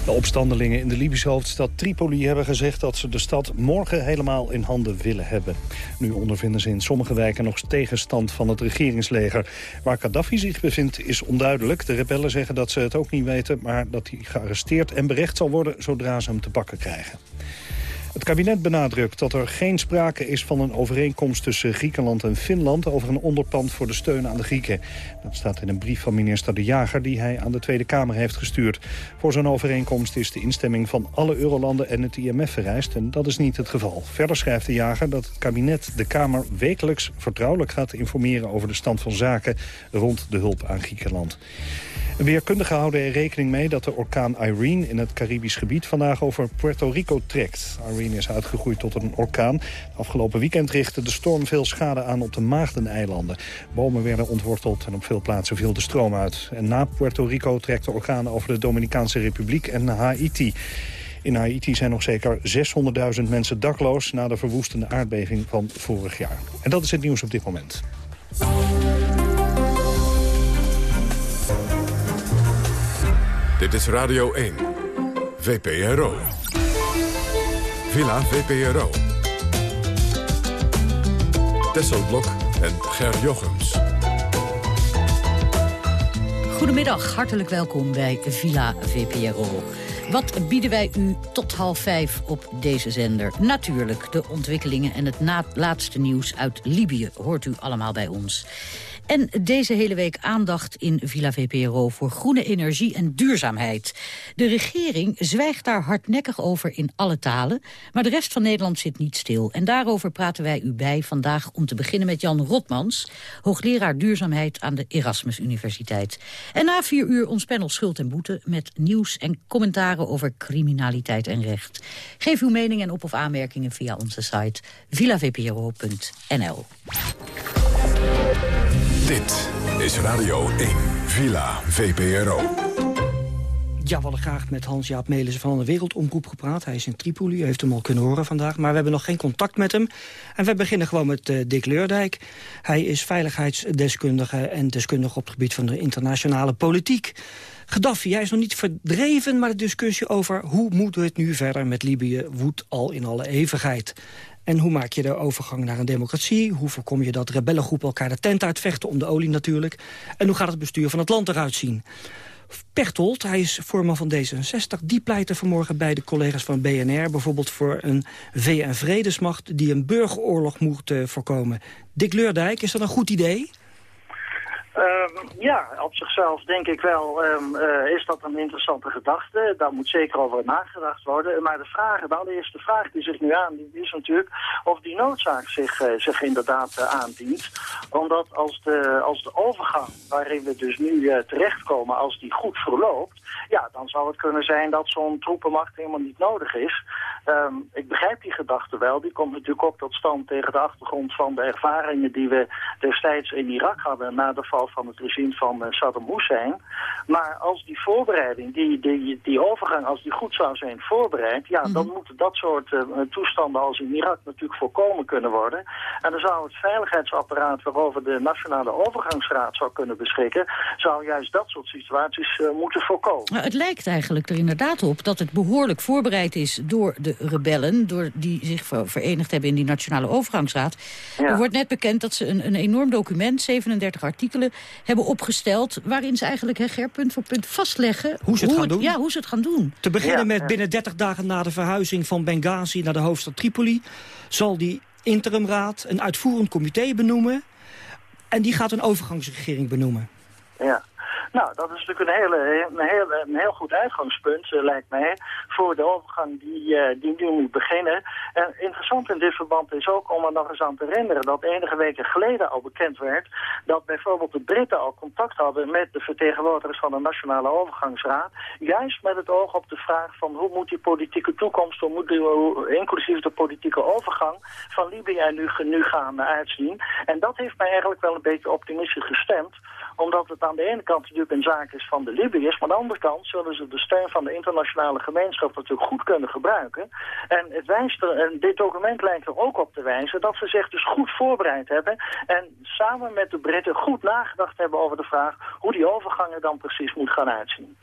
De opstandelingen in de Libische hoofdstad Tripoli hebben gezegd dat ze de stad morgen helemaal in handen willen hebben. Nu ondervinden ze in sommige wijken nog tegenstand van het regeringsleger. Waar Gaddafi zich bevindt is onduidelijk. De rebellen zeggen dat ze het ook niet weten, maar dat hij gearresteerd en berecht zal worden zodra ze hem te pakken krijgen. Het kabinet benadrukt dat er geen sprake is van een overeenkomst tussen Griekenland en Finland over een onderpand voor de steun aan de Grieken. Dat staat in een brief van minister De Jager die hij aan de Tweede Kamer heeft gestuurd. Voor zo'n overeenkomst is de instemming van alle eurolanden en het IMF vereist en dat is niet het geval. Verder schrijft De Jager dat het kabinet de Kamer wekelijks vertrouwelijk gaat informeren over de stand van zaken rond de hulp aan Griekenland. Weerkundigen houden er rekening mee dat de orkaan Irene in het Caribisch gebied vandaag over Puerto Rico trekt. Is uitgegroeid tot een orkaan. Afgelopen weekend richtte de storm veel schade aan op de Maagdeneilanden. Bomen werden ontworteld en op veel plaatsen viel de stroom uit. En na Puerto Rico trekt de orkaan over de Dominicaanse Republiek en Haiti. In Haiti zijn nog zeker 600.000 mensen dakloos... na de verwoestende aardbeving van vorig jaar. En dat is het nieuws op dit moment. Dit is Radio 1. VPRO. Villa VPRO. Tesselblok en Ger Jochems. Goedemiddag, hartelijk welkom bij Villa VPRO. Wat bieden wij u tot half vijf op deze zender? Natuurlijk de ontwikkelingen en het laatste nieuws uit Libië hoort u allemaal bij ons. En deze hele week aandacht in Villa VPRO voor groene energie en duurzaamheid. De regering zwijgt daar hardnekkig over in alle talen, maar de rest van Nederland zit niet stil. En daarover praten wij u bij vandaag om te beginnen met Jan Rotmans, hoogleraar duurzaamheid aan de Erasmus Universiteit. En na vier uur ons panel Schuld en Boete met nieuws en commentaren over criminaliteit en recht. Geef uw mening en op- of aanmerkingen via onze site villavpro.nl. Dit is Radio 1. Villa VPRO. Ja, we hadden graag met Hans-Jaap Melissen van de Wereldomroep gepraat. Hij is in Tripoli, u heeft hem al kunnen horen vandaag. Maar we hebben nog geen contact met hem. En we beginnen gewoon met eh, Dick Leurdijk. Hij is veiligheidsdeskundige en deskundige op het gebied van de internationale politiek. Gaddafi, hij is nog niet verdreven, maar de discussie over hoe moeten we het nu verder met Libië woedt al in alle eeuwigheid. En hoe maak je de overgang naar een democratie? Hoe voorkom je dat rebellengroepen elkaar de tent uitvechten, om de olie natuurlijk? En hoe gaat het bestuur van het land eruit zien? Pechtold, hij is voorman van D66, die pleitte vanmorgen bij de collega's van BNR... bijvoorbeeld voor een VN-vredesmacht die een burgeroorlog moet eh, voorkomen. Dick Leurdijk, is dat een goed idee? Ehm, ja, op zichzelf denk ik wel ehm, eh, is dat een interessante gedachte. Daar moet zeker over nagedacht worden. Maar de vraag, de allereerste vraag die zich nu aandient is natuurlijk of die noodzaak zich, eh, zich inderdaad eh, aandient. Omdat als de, als de overgang waarin we dus nu terechtkomen, als die goed verloopt, ja, dan zou het kunnen zijn dat zo'n troepenmacht helemaal niet nodig is. Ehm, ik begrijp die gedachte wel. Die komt natuurlijk ook tot stand tegen de achtergrond van de ervaringen die we destijds in Irak hadden na de val van het regime van eh, Saddam Hussein. Maar als die voorbereiding, die, die, die overgang, als die goed zou zijn voorbereid, ja, dan moeten dat soort eh, toestanden als in Irak natuurlijk voorkomen kunnen worden. En dan zou het veiligheidsapparaat waarover de Nationale Overgangsraad zou kunnen beschikken, zou juist dat soort situaties eh, moeten voorkomen. Nou, het lijkt eigenlijk er inderdaad op dat het behoorlijk voorbereid is door de rebellen... door die zich ver- verenigd hebben in die Nationale Overgangsraad. Er wordt net bekend dat ze een, een enorm document, 37 artikelen, hebben opgesteld... waarin ze eigenlijk hè, Ger, punt voor punt vastleggen... Hoe ze het gaan doen? Ja, hoe ze het gaan doen. Te beginnen met binnen 30 dagen na de verhuizing van Benghazi naar de hoofdstad Tripoli... zal die interimraad een uitvoerend comité benoemen... en die gaat een overgangsregering benoemen. Ja. Nou, dat is natuurlijk een, hele, een, heel, een heel goed uitgangspunt, eh, lijkt mij, voor de overgang die, eh, die nu moet beginnen. En interessant in dit verband is ook om er nog eens aan te herinneren dat enige weken geleden al bekend werd dat bijvoorbeeld de Britten al contact hadden met de vertegenwoordigers van de Nationale Overgangsraad, juist met het oog op de vraag van hoe moet die politieke toekomst, hoe moet die, inclusief de politieke overgang van Libië nu, nu gaan uitzien. En dat heeft mij eigenlijk wel een beetje optimistisch gestemd, omdat het aan de ene kant natuurlijk een zaak is van de Libiërs, maar aan de andere kant zullen ze de steun van de internationale gemeenschap natuurlijk goed kunnen gebruiken. En, het wijst er, en dit document lijkt er ook op te wijzen dat ze zich dus goed voorbereid hebben en samen met de Britten goed nagedacht hebben over de vraag hoe die overgang er dan precies moet gaan uitzien.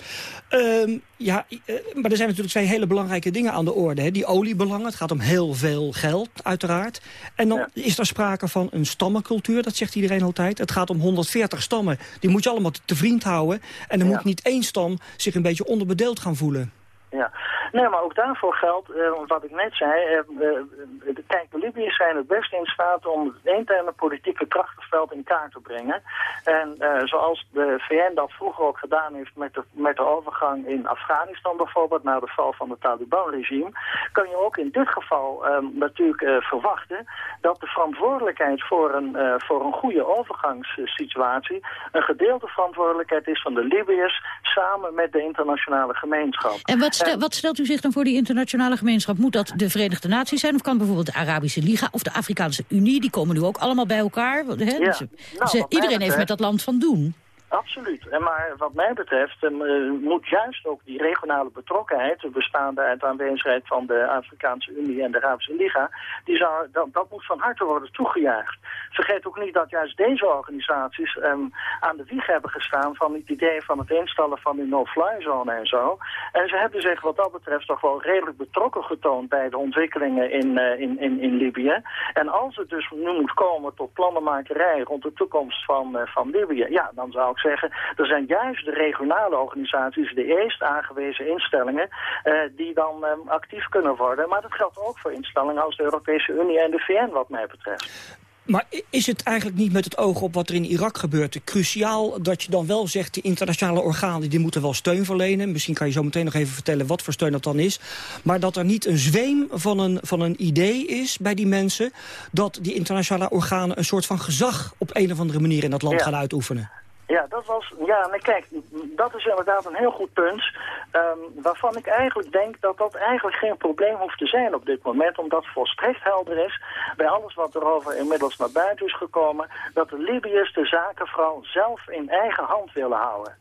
Ehm, ja, eh, maar er zijn natuurlijk twee hele belangrijke dingen aan de orde. Hè. Die oliebelangen, het gaat om heel veel geld, uiteraard. En dan is er sprake van een stammencultuur, dat zegt iedereen altijd. Het gaat om 140 stammen, die moet je allemaal te vriend houden. En er moet niet één stam zich een beetje onderbedeeld gaan voelen. Ja, Nee, maar ook daarvoor geldt, eh, wat ik net zei, eh, eh, kijk, de Libiërs zijn het beste in staat om het interne politieke krachtenveld in kaart te brengen. En zoals de VN dat vroeger ook gedaan heeft met de, met de overgang in Afghanistan bijvoorbeeld, na de val van het Taliban-regime, kan je ook in dit geval eh, natuurlijk verwachten dat de verantwoordelijkheid voor een, voor een goede overgangssituatie een gedeelde verantwoordelijkheid is van de Libiërs samen met de internationale gemeenschap. En wat, stel- wat stelt u zich dan voor die internationale gemeenschap? Moet dat de Verenigde Naties zijn of kan bijvoorbeeld de Arabische Liga of de Afrikaanse Unie? Die komen nu ook allemaal bij elkaar. Hè? Ja. Ze- Nou, ze- wat mij iedereen heeft met dat land van doen. Absoluut. En maar wat mij betreft eh, moet juist ook die regionale betrokkenheid, bestaande uit de aanwezigheid van de Afrikaanse Unie en de Arabische Liga, die zou, dat, dat moet van harte worden toegejuicht. Vergeet ook niet dat juist deze organisaties ehm, aan de wieg hebben gestaan van het idee van het instellen van die no-fly zone en zo. En ze hebben zich wat dat betreft toch wel redelijk betrokken getoond bij de ontwikkelingen in, eh, in, in, in Libië. En als het dus nu moet komen tot plannenmakerij rond de toekomst van, eh, van Libië, ja, dan zou ik zeggen, er zijn juist de regionale organisaties, de eerst aangewezen instellingen, eh, die dan eh, actief kunnen worden. Maar dat geldt ook voor instellingen als de Europese Unie en de VN wat mij betreft. Maar is het eigenlijk niet met het oog op wat er in Irak gebeurt... cruciaal dat je dan wel zegt... die internationale organen die moeten wel steun verlenen. Misschien kan je zo meteen nog even vertellen wat voor steun dat dan is. Maar dat er niet een zweem van een, van een idee is bij die mensen... dat die internationale organen een soort van gezag... op een of andere manier in dat land Ja. gaan uitoefenen. Ja, dat was. Ja, nee, kijk, dat is inderdaad een heel goed punt. ehm, waarvan ik eigenlijk denk dat dat eigenlijk geen probleem hoeft te zijn op dit moment. Omdat volstrekt helder is, bij alles wat erover inmiddels naar buiten is gekomen, dat de Libiërs de zaken vooral zelf in eigen hand willen houden.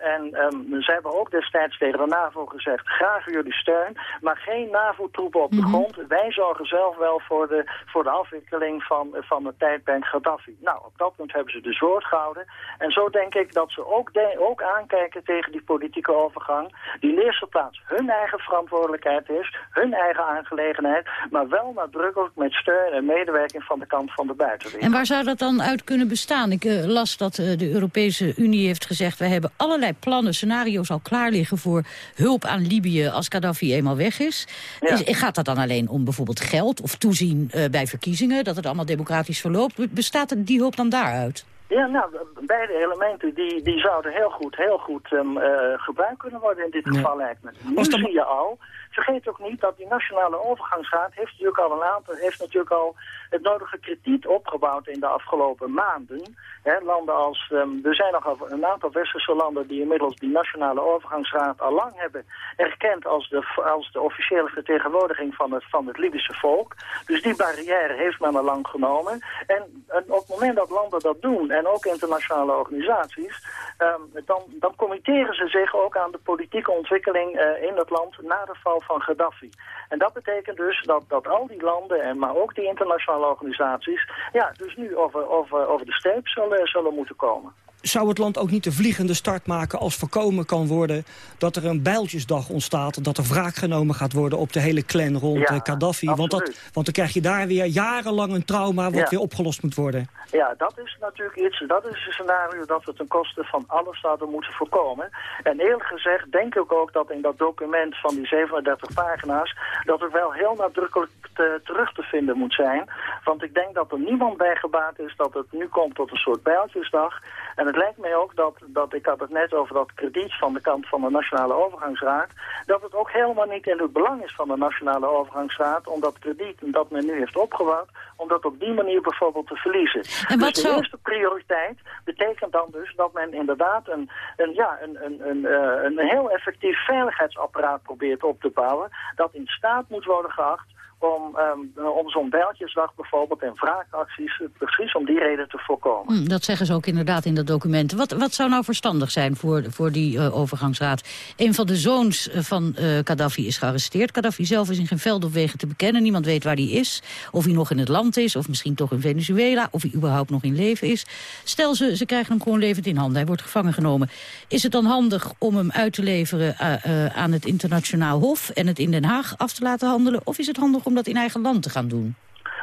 En ehm, ze hebben ook destijds tegen de NAVO gezegd, graag jullie steun, maar geen NAVO-troepen op de grond. Wij zorgen zelf wel voor de, voor de afwikkeling van, van het tijdperk Gaddafi. Nou, op dat punt hebben ze dus woord gehouden. En zo denk ik dat ze ook, de- ook aankijken tegen die politieke overgang, die in de eerste plaats hun eigen verantwoordelijkheid is, hun eigen aangelegenheid, maar wel nadrukkelijk met steun en medewerking van de kant van de buitenwereld. En waar zou dat dan uit kunnen bestaan? Ik eh, las dat eh, de Europese Unie heeft gezegd... wij hebben allerlei plannen, scenario's al klaar liggen... voor hulp aan Libië als Gaddafi eenmaal weg is. is. Gaat dat dan alleen om bijvoorbeeld geld of toezien eh, bij verkiezingen... dat het allemaal democratisch verloopt? Bestaat die hulp dan daaruit? Ja, nou, beide elementen die, die zouden heel goed, heel goed eh, gebruikt kunnen worden in dit geval lijkt me. Nu zie je al, vergeet ook niet dat die Nationale Overgangsraad heeft natuurlijk al een aantal, heeft natuurlijk al het nodige krediet opgebouwd in de afgelopen maanden. Hè, landen als, ehm, er zijn nog een aantal westerse landen die inmiddels die Nationale Overgangsraad al lang hebben erkend als de, als de officiële vertegenwoordiging van het, van het Libische volk. Dus die barrière heeft men al lang genomen. En, en op het moment dat landen dat doen, en ook internationale organisaties, ehm, dan, dan committeren ze zich ook aan de politieke ontwikkeling eh, in het land na de val van Gaddafi. En dat betekent dus dat, dat al die landen, en maar ook die internationale organisaties, ja, dus nu over, over, over de streep zullen, zullen moeten komen. Zou het land ook niet de vliegende start maken als voorkomen kan worden... dat er een bijltjesdag ontstaat, dat er wraak genomen gaat worden... op de hele clan rond Ja, eh, Gaddafi? Want, dat, want dan krijg je daar weer jarenlang een trauma... wat Ja. weer opgelost moet worden. Ja, dat is natuurlijk iets, dat is een scenario dat we ten koste van alles zouden moeten voorkomen. En eerlijk gezegd denk ik ook dat in dat document van die 37 pagina's, dat het wel heel nadrukkelijk te- terug te vinden moet zijn. Want ik denk dat er niemand bij gebaat is dat het nu komt tot een soort bijltjesdag. En het lijkt mij ook dat, dat, ik had het net over dat krediet van de kant van de Nationale Overgangsraad, dat het ook helemaal niet in het belang is van de Nationale Overgangsraad om dat krediet dat men nu heeft opgebouwd, om dat op die manier bijvoorbeeld te verliezen. En wat dus de zou- eerste prioriteit betekent dan dus dat men inderdaad een, een, ja, een, een, een, eh, een heel effectief veiligheidsapparaat probeert op te bouwen, dat in staat moet worden geacht om, ehm, om zo'n bijltjesdag bijvoorbeeld en wraakacties, eh, precies om die reden te voorkomen. Hm, dat zeggen ze ook inderdaad in dat document. Wat, wat zou nou verstandig zijn voor, voor die eh, overgangsraad? Een van de zoons eh, van eh, Gaddafi is gearresteerd. Gaddafi zelf is in geen veld of wegen te bekennen. Niemand weet waar hij is. Of hij nog in het land is. Of misschien toch in Venezuela. Of hij überhaupt nog in leven is. Stel, ze, ze krijgen hem gewoon levend in handen. Hij wordt gevangen genomen. Is het dan handig om hem uit te leveren eh, eh, aan het internationaal hof... en het in Den Haag af te laten handelen? Of is het handig om dat in eigen land te gaan doen?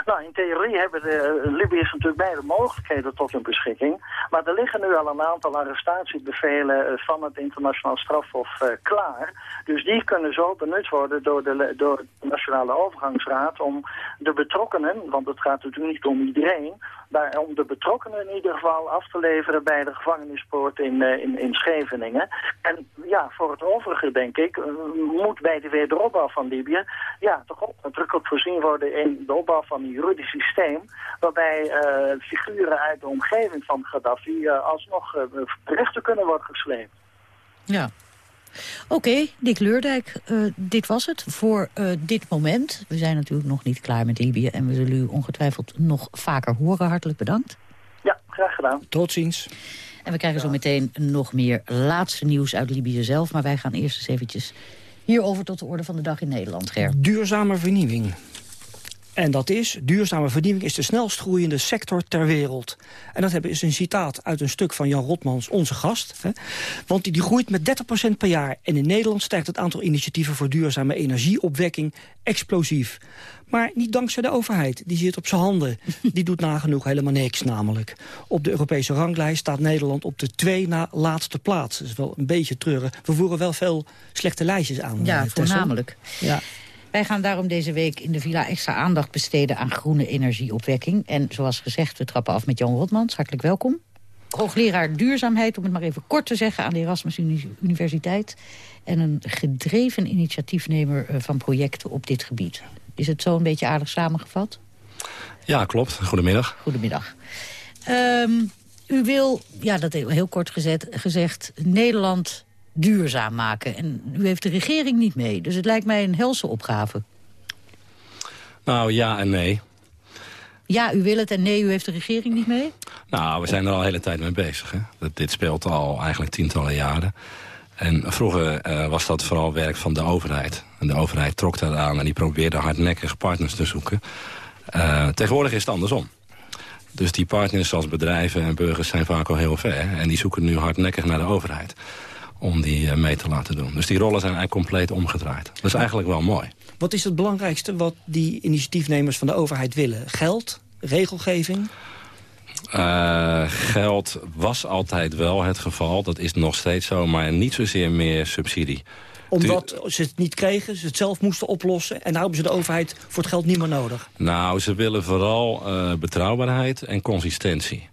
Nou, in theorie hebben de Libiërs natuurlijk beide mogelijkheden tot hun beschikking. Maar er liggen nu al een aantal arrestatiebevelen eh, van het internationaal strafhof eh, klaar. Dus die kunnen zo benut worden door de, door de Nationale Overgangsraad om de betrokkenen, want het gaat natuurlijk niet om iedereen, maar om de betrokkenen in ieder geval af te leveren bij de gevangenispoort in, eh, in, in Scheveningen. En ja, voor het overige denk ik, eh, moet bij de wederopbouw van Libië ja, toch ook voorzien worden in de opbouw van een juridisch systeem, waarbij eh, figuren uit de omgeving van Gaddafi alsnog uh, terecht kunnen worden gesleept. Ja. Oké, Dick Leurdijk, uh, dit was het voor uh, dit moment. We zijn natuurlijk nog niet klaar met Libië... en we zullen u ongetwijfeld nog vaker horen. Hartelijk bedankt. Ja, graag gedaan. Tot ziens. En we krijgen zo meteen nog meer laatste nieuws uit Libië zelf. Maar wij gaan eerst eens eventjes hierover tot de orde van de dag in Nederland, Ger. Duurzame vernieuwing. En dat is, duurzame vernieuwing is de snelst groeiende sector ter wereld. En dat is een citaat uit een stuk van Jan Rotmans, onze gast. Hè? Want die, die groeit met 30% per jaar. En in Nederland stijgt het aantal initiatieven voor duurzame energieopwekking explosief. Maar niet dankzij de overheid. Die zit op zijn handen. Die doet nagenoeg helemaal niks namelijk. Op de Europese ranglijst staat Nederland op de twee na laatste plaats. Dat is wel een beetje treurig. We voeren wel veel slechte lijstjes aan. Ja, eh, voornamelijk. Ja. Wij gaan daarom deze week in de villa extra aandacht besteden aan groene energieopwekking. En zoals gezegd, we trappen af met Jan Rotmans. Hartelijk welkom. Hoogleraar duurzaamheid, om het maar even kort te zeggen, aan de Erasmus Uni- Universiteit. En een gedreven initiatiefnemer eh, van projecten op dit gebied. Is het zo een beetje aardig samengevat? Ja, klopt. Goedemiddag. Goedemiddag. Ehm, u wil, ja, dat heel kort gezet, gezegd, Nederland duurzaam maken. En u heeft de regering niet mee. Dus het lijkt mij een helse opgave. Nou, ja en nee. Ja, u wil het en nee, u heeft de regering niet mee? Nou, we zijn er al een hele tijd mee bezig. Hè? Dat, dit speelt al eigenlijk tientallen jaren. En vroeger eh, was dat vooral werk van de overheid. En de overheid trok daar aan en die probeerde hardnekkig partners te zoeken. Eh, tegenwoordig is het andersom. Dus die partners zoals bedrijven en burgers zijn vaak al heel ver. En die zoeken nu hardnekkig naar de overheid om die eh, mee te laten doen. Dus die rollen zijn eigenlijk compleet omgedraaid. Dat is eigenlijk wel mooi. Wat is het belangrijkste wat die initiatiefnemers van de overheid willen? Geld? Regelgeving? Uh, geld was altijd wel het geval, dat is nog steeds zo, maar niet zozeer meer subsidie. Omdat ze het niet kregen, ze het zelf moesten oplossen... en nou hebben ze de overheid voor het geld niet meer nodig. Nou, ze willen vooral uh, betrouwbaarheid en consistentie.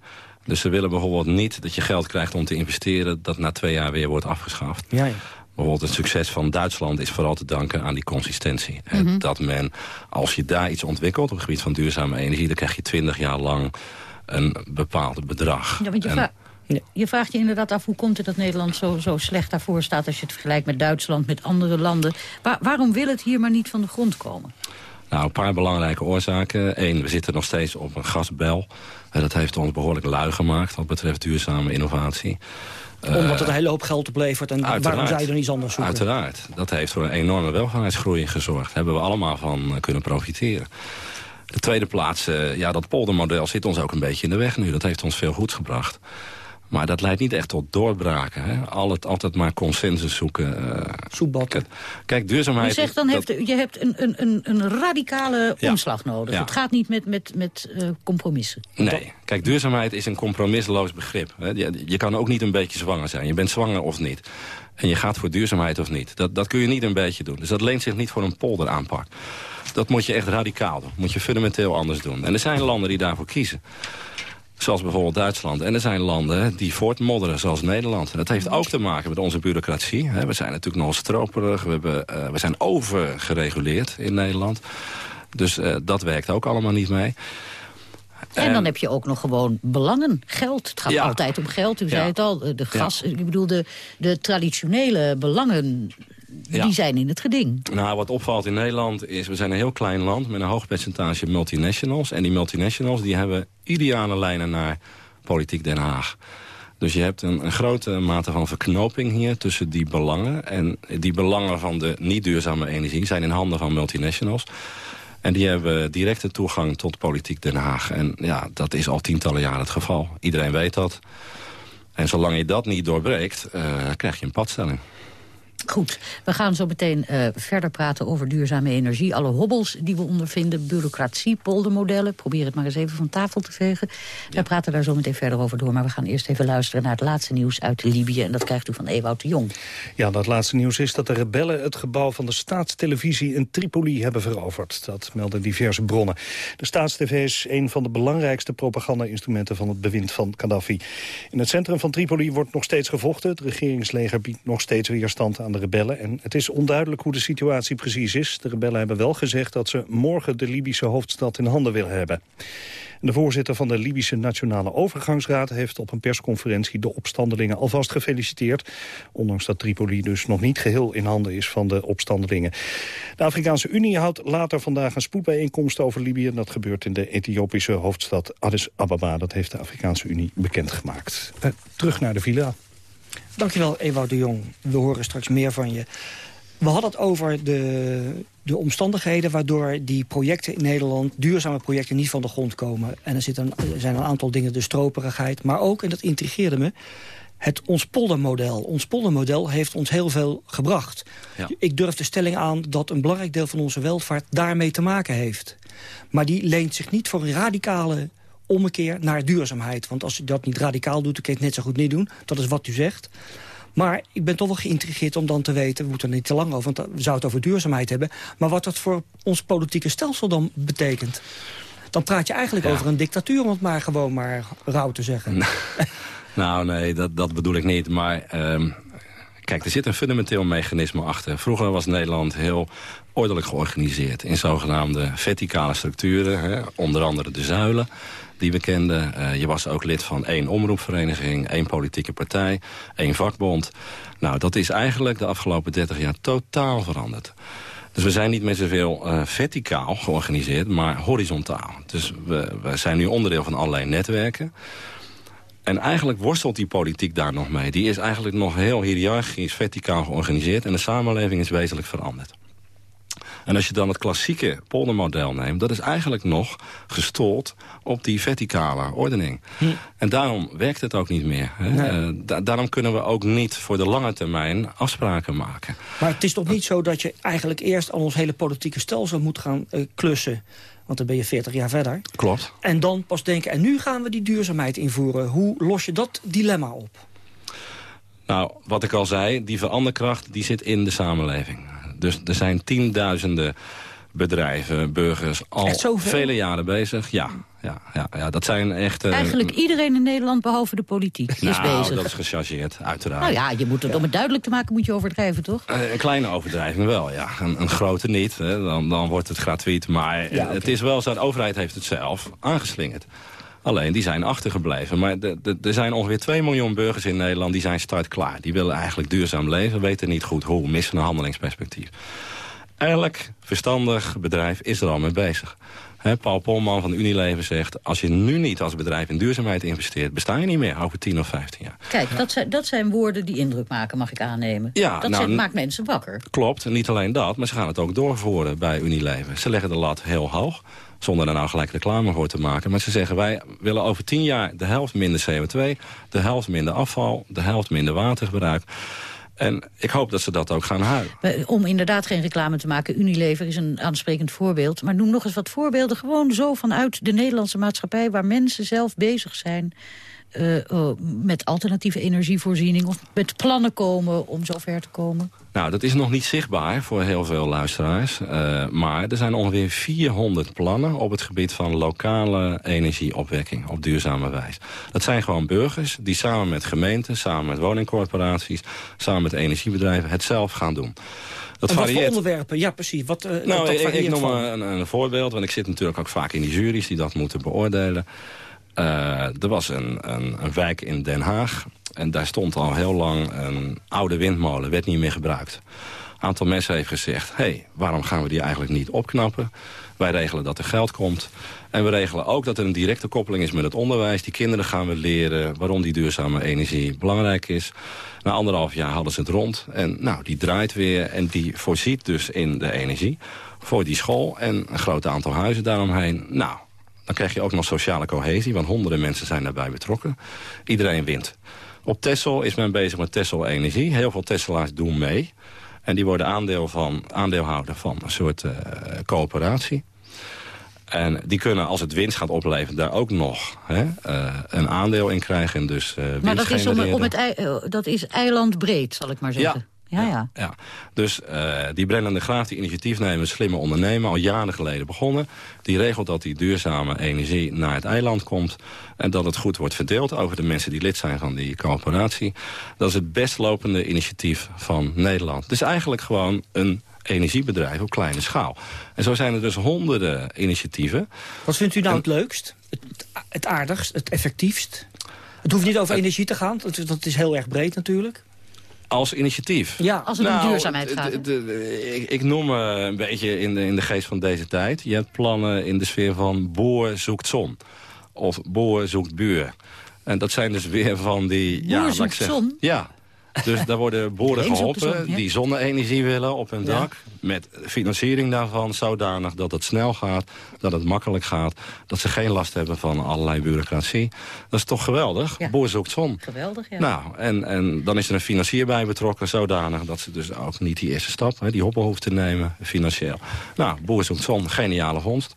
Dus ze willen bijvoorbeeld niet dat je geld krijgt om te investeren... dat na twee jaar weer wordt afgeschaft. Ja, ja. Bijvoorbeeld het succes van Duitsland is vooral te danken aan die consistentie. En Mhm. Dat men, als je daar iets ontwikkelt op het gebied van duurzame energie... dan krijg je twintig jaar lang een bepaald bedrag. Ja, want je, En- vra- je vraagt je inderdaad af hoe komt het dat Nederland zo, zo slecht daarvoor staat... als je het vergelijkt met Duitsland, met andere landen. Waar- waarom wil het hier maar niet van de grond komen? Nou, een paar belangrijke oorzaken. Eén, we zitten nog steeds op een gasbel. Eh, Dat heeft ons behoorlijk lui gemaakt wat betreft duurzame innovatie. Eh, Omdat het een hele hoop geld oplevert. En waarom zou je dan iets anders zoeken? Uiteraard. Dat heeft voor een enorme welvaartsgroei gezorgd. Daar hebben we allemaal van eh, kunnen profiteren. De tweede plaats, eh, ja, dat poldermodel zit ons ook een beetje in de weg nu. Dat heeft ons veel goeds gebracht. Maar dat leidt niet echt tot doorbraken. Hè? Altijd, altijd maar consensus zoeken. Uh, kijk, kijk, U duurzaamheid... zegt dan, dat- heeft, je hebt een, een, een, een radicale Ja. omslag nodig. Ja. Het gaat niet met, met, met eh, compromissen. Nee, kijk, duurzaamheid is een compromisloos begrip. hè. Je, je kan ook niet een beetje zwanger zijn. Je bent zwanger of niet. En je gaat voor duurzaamheid of niet. Dat, dat kun je niet een beetje doen. Dus dat leent zich niet voor een polderaanpak. Dat moet je echt radicaal doen. moet je fundamenteel anders doen. En er zijn landen die daarvoor kiezen. Zoals bijvoorbeeld Duitsland. En er zijn landen die voortmodderen, zoals Nederland. En dat heeft ook te maken met onze bureaucratie. We zijn natuurlijk nogal stroperig. We, hebben, eh, we zijn overgereguleerd in Nederland. Dus eh, dat werkt ook allemaal niet mee. En dan heb je ook nog gewoon belangen, geld. Het gaat Ja. altijd om geld, u Ja. zei het al. eh, De Ja. gas, ik bedoel, de, de traditionele belangen, Ja. die zijn in het geding. Nou, wat opvalt in Nederland is, we zijn een heel klein land met een hoog percentage multinationals. En die multinationals die hebben ideale lijnen naar politiek Den Haag. Dus je hebt een, een grote mate van verknoping hier tussen die belangen. En die belangen van de niet duurzame energie zijn in handen van multinationals. En die hebben directe toegang tot politiek Den Haag. En ja, dat is al tientallen jaren het geval. Iedereen weet dat. En zolang je dat niet doorbreekt, eh, krijg je een padstelling. Goed, we gaan zo meteen uh, verder praten over duurzame energie. Alle hobbels die we ondervinden, bureaucratie, poldermodellen. Probeer het maar eens even van tafel te vegen. We praten daar zo meteen verder over door. Maar we gaan eerst even luisteren naar het laatste nieuws uit Libië. En dat krijgt u van Ewout de Jong. Ja, dat laatste nieuws is dat de rebellen het gebouw van de staatstelevisie in Tripoli hebben veroverd. Dat melden diverse bronnen. De staatstv is een van de belangrijkste propaganda-instrumenten van het bewind van Gaddafi. In het centrum van Tripoli wordt nog steeds gevochten. Het regeringsleger biedt nog steeds weerstand aan de rebellen. En het is onduidelijk hoe de situatie precies is. De rebellen hebben wel gezegd dat ze morgen de Libische hoofdstad in handen willen hebben. De voorzitter van de Libische Nationale Overgangsraad heeft op een persconferentie de opstandelingen alvast gefeliciteerd. Ondanks dat Tripoli dus nog niet geheel in handen is van de opstandelingen. De Afrikaanse Unie houdt later vandaag een spoedbijeenkomst over Libië. Dat gebeurt in de Ethiopische hoofdstad Addis Ababa. Dat heeft de Afrikaanse Unie bekendgemaakt. Uh, terug naar de villa. Dankjewel, Ewout de Jong. We horen straks meer van je. We hadden het over de, de omstandigheden waardoor die projecten in Nederland... duurzame projecten niet van de grond komen. En er, zit een, er zijn een aantal dingen, de stroperigheid. Maar ook, en dat intrigeerde me, het ons poldermodel. Ons poldermodel heeft ons heel veel gebracht. Ja. Ik durf de stelling aan dat een belangrijk deel van onze welvaart daarmee te maken heeft. Maar die leent zich niet voor een radicale ommekeer naar duurzaamheid. Want als je dat niet radicaal doet, dan kun je het net zo goed niet doen. Dat is wat u zegt. Maar ik ben toch wel geïntrigeerd om dan te weten... we moeten er niet te lang over, want we zouden het over duurzaamheid hebben... maar wat dat voor ons politieke stelsel dan betekent. Dan praat je eigenlijk over een dictatuur, om het maar gewoon maar rauw te zeggen. nou, nee, dat, dat bedoel ik niet. Maar um, kijk, er zit een fundamenteel mechanisme achter. Vroeger was Nederland heel ordelijk georganiseerd... in zogenaamde verticale structuren, hè, onder andere de zuilen die we kenden. Uh, je was ook lid van één omroepvereniging, één politieke partij, één vakbond. Nou, dat is eigenlijk de afgelopen 30 jaar totaal veranderd. Dus we zijn niet meer zoveel uh, verticaal georganiseerd, maar horizontaal. Dus we, we zijn nu onderdeel van allerlei netwerken. En eigenlijk worstelt die politiek daar nog mee. Die is eigenlijk nog heel hiërarchisch, verticaal georganiseerd... en de samenleving is wezenlijk veranderd. En als je dan het klassieke poldermodel neemt... dat is eigenlijk nog gestold op die verticale ordening. Hm. En daarom werkt het ook niet meer. Hè? Nee. Uh, daarom kunnen we ook niet voor de lange termijn afspraken maken. Maar het is toch niet zo dat je eigenlijk eerst al ons hele politieke stelsel moet gaan uh, klussen... Want dan ben je 40 jaar verder. Klopt. En dan pas denken, en nu gaan we die duurzaamheid invoeren. Hoe los je dat dilemma op? Nou, wat ik al zei, die veranderkracht die zit in de samenleving. Dus er zijn tienduizenden bedrijven, burgers, al vele jaren bezig. Ja, ja, ja, ja, dat zijn echt... Uh, Eigenlijk iedereen in Nederland, behalve de politiek, is nou, bezig. dat is gechargeerd, uiteraard. Nou ja, je moet het, om het duidelijk te maken moet je overdrijven, toch? Uh, een kleine overdrijving wel, ja. Een, een grote niet, hè. Dan, dan wordt het gratuit. Maar ja, okay. het is wel zo, de overheid heeft het zelf aangeslingerd. Alleen, die zijn achtergebleven. Maar er zijn ongeveer 2 miljoen burgers in Nederland die zijn startklaar. Die willen eigenlijk duurzaam leven, weten niet goed hoe, missen een handelingsperspectief. Elk verstandig bedrijf is er al mee bezig. He, Paul Polman van Unilever zegt... als je nu niet als bedrijf in duurzaamheid investeert... besta je niet meer over 10 of 15 jaar. Kijk, dat zijn, dat zijn woorden die indruk maken, mag ik aannemen. Ja, dat nou, zijn, maakt mensen wakker. Klopt, en niet alleen dat, maar ze gaan het ook doorvoeren bij Unilever. Ze leggen de lat heel hoog, zonder er nou gelijk reclame voor te maken. Maar ze zeggen, wij willen over 10 jaar de helft minder CO2... de helft minder afval, de helft minder watergebruik... En ik hoop dat ze dat ook gaan halen. Om inderdaad geen reclame te maken, Unilever is een aansprekend voorbeeld. Maar noem nog eens wat voorbeelden, gewoon zo vanuit de Nederlandse maatschappij... waar mensen zelf bezig zijn uh, uh, met alternatieve energievoorziening... of met plannen komen om zover te komen? Nou, dat is nog niet zichtbaar voor heel veel luisteraars. Uh, maar er zijn ongeveer 400 plannen op het gebied van lokale energieopwekking op duurzame wijze. Dat zijn gewoon burgers die samen met gemeenten, samen met woningcorporaties, samen met energiebedrijven het zelf gaan doen. Dat en wat varieert. voor onderwerpen? Ja, precies. Wat, uh, nou, dat ik, ik noem een, een, voorbeeld, want ik zit natuurlijk ook vaak in die juries die dat moeten beoordelen. Uh, er was een, een, een wijk in Den Haag en daar stond al heel lang een oude windmolen, werd niet meer gebruikt. Een aantal mensen heeft gezegd, hé, hey, waarom gaan we die eigenlijk niet opknappen? Wij regelen dat er geld komt. En we regelen ook dat er een directe koppeling is met het onderwijs. Die kinderen gaan we leren waarom die duurzame energie belangrijk is. Na anderhalf jaar hadden ze het rond. En nou, die draait weer en die voorziet dus in de energie voor die school. En een groot aantal huizen daaromheen. Nou, Dan krijg je ook nog sociale cohesie, want honderden mensen zijn daarbij betrokken. Iedereen wint. Op Texel is men bezig met Texel Energie. Heel veel Tesselaars doen mee. En die worden aandeel van, aandeelhouder van een soort uh, coöperatie. En die kunnen, als het winst gaat opleveren, daar ook nog hè, uh, een aandeel in krijgen. En dus, uh, maar dat is, om, om het, dat is eilandbreed, zal ik maar zeggen. Ja. Ja, ja. ja. Dus uh, die Brennan de Graaf, die initiatiefnemer, slimme ondernemer... al jaren geleden begonnen. Die regelt dat die duurzame energie naar het eiland komt... en dat het goed wordt verdeeld over de mensen die lid zijn van die coöperatie. Dat is het best lopende initiatief van Nederland. Dus eigenlijk gewoon een energiebedrijf op kleine schaal. En zo zijn er dus honderden initiatieven. Wat vindt u nou het leukst? Het, het aardigst? Het effectiefst? Het hoeft niet over het, energie te gaan. Dat, dat is heel erg breed natuurlijk. Als initiatief? Ja, als het nou, om duurzaamheid gaat. Ik, ik, noem een beetje in de, in de geest van deze tijd. Je hebt plannen in de sfeer van boer zoekt zon. Of boer zoekt buur. En dat zijn dus weer van die... Boer ja, zoekt zeg, zon? Ja, dus daar worden boeren geholpen zon, die zonne-energie willen op hun dak. Met financiering daarvan zodanig dat het snel gaat, dat het makkelijk gaat. Dat ze geen last hebben van allerlei bureaucratie. Dat is toch geweldig? Ja. Boer zoekt zon. Geweldig, ja. Nou, en, en dan is er een financier bij betrokken zodanig dat ze dus ook niet die eerste stap, hè, die hoppen hoeft te nemen, financieel. Nou, boer zoekt zon, geniale vondst.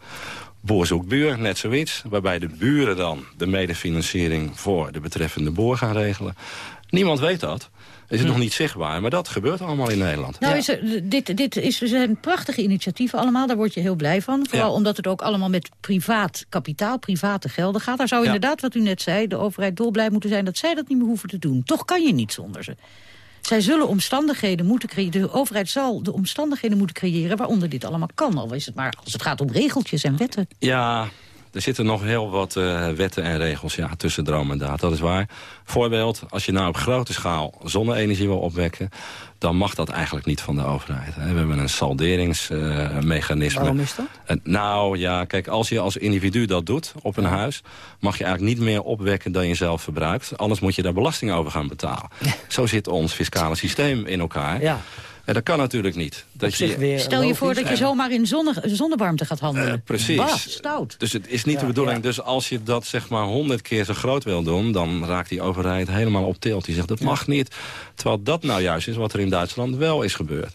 Boer zoekt buur, net zoiets. Waarbij de buren dan de medefinanciering voor de betreffende boer gaan regelen. Niemand weet dat. Is het Hm. nog niet zichtbaar, maar dat gebeurt allemaal in Nederland. Nou, is er, dit, dit is, zijn prachtige initiatieven allemaal, daar word je heel blij van. Vooral Ja. omdat het ook allemaal met privaat kapitaal, private gelden gaat. Daar zou Ja. inderdaad, wat u net zei, de overheid dolblij moeten zijn... dat zij dat niet meer hoeven te doen. Toch kan je niet zonder ze. Zij zullen omstandigheden moeten creëren. De overheid zal de omstandigheden moeten creëren waaronder dit allemaal kan. Al is het maar als het gaat om regeltjes en wetten. Ja, er zitten nog heel wat eh, wetten en regels ja, tussen droom en daad. Dat is waar. Voorbeeld, als je nou op grote schaal zonne-energie wil opwekken... dan mag dat eigenlijk niet van de overheid. Hè. We hebben een salderingsmechanisme. Waarom is dat? En, nou ja, kijk, als je als individu dat doet op een huis... mag je eigenlijk niet meer opwekken dan je zelf verbruikt. Anders moet je daar belasting over gaan betalen. Zo zit ons fiscale systeem in elkaar. Ja. En dat kan natuurlijk niet. Dat Op zich je, weer Stel je voor dat je zomaar in zonne, zonnewarmte gaat handelen. Eh, precies. Bah, stout. Dus het is niet Ja, de bedoeling. Dus als je dat zeg maar honderd keer zo groot wil doen... dan raakt die overheid helemaal op tilt. Die zegt dat mag niet. Terwijl dat nou juist is wat er in Duitsland wel is gebeurd.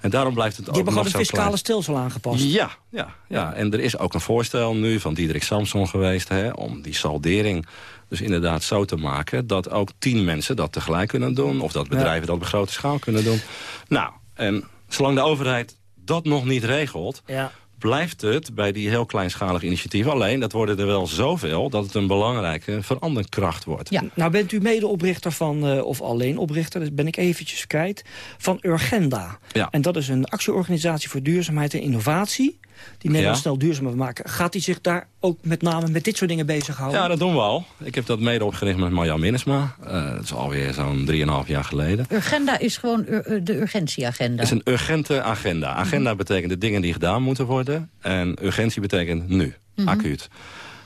En daarom blijft het Die ook hebben nog gewoon het zo fiscale klein. stelsel aangepast. Ja, ja, ja, en er is ook een voorstel nu van Diederik Samson geweest... Hè, om die saldering dus inderdaad zo te maken... dat ook tien mensen dat tegelijk kunnen doen... of dat bedrijven dat op grote schaal kunnen doen. Nou, en zolang de overheid dat nog niet regelt... Ja. blijft het bij die heel kleinschalige initiatieven. Alleen, dat worden er wel zoveel dat het een belangrijke veranderkracht wordt. Ja. Nou bent u medeoprichter van, eh, of alleen oprichter, dat ben ik eventjes kwijt, van Urgenda. Ja. En dat is een actieorganisatie voor duurzaamheid en innovatie. Die Nederland Ja. snel duurzamer maken. Gaat hij zich daar ook met name met dit soort dingen bezighouden? Ja, dat doen we al. Ik heb dat mede opgericht met Marjan Minnesma. Eh, dat is alweer zo'n 3,5 jaar geleden. Urgenda is gewoon ur- uh, de urgentieagenda. Het is een urgente agenda. Agenda betekent de dingen die gedaan moeten worden. En urgentie betekent nu, Mhm. acuut. En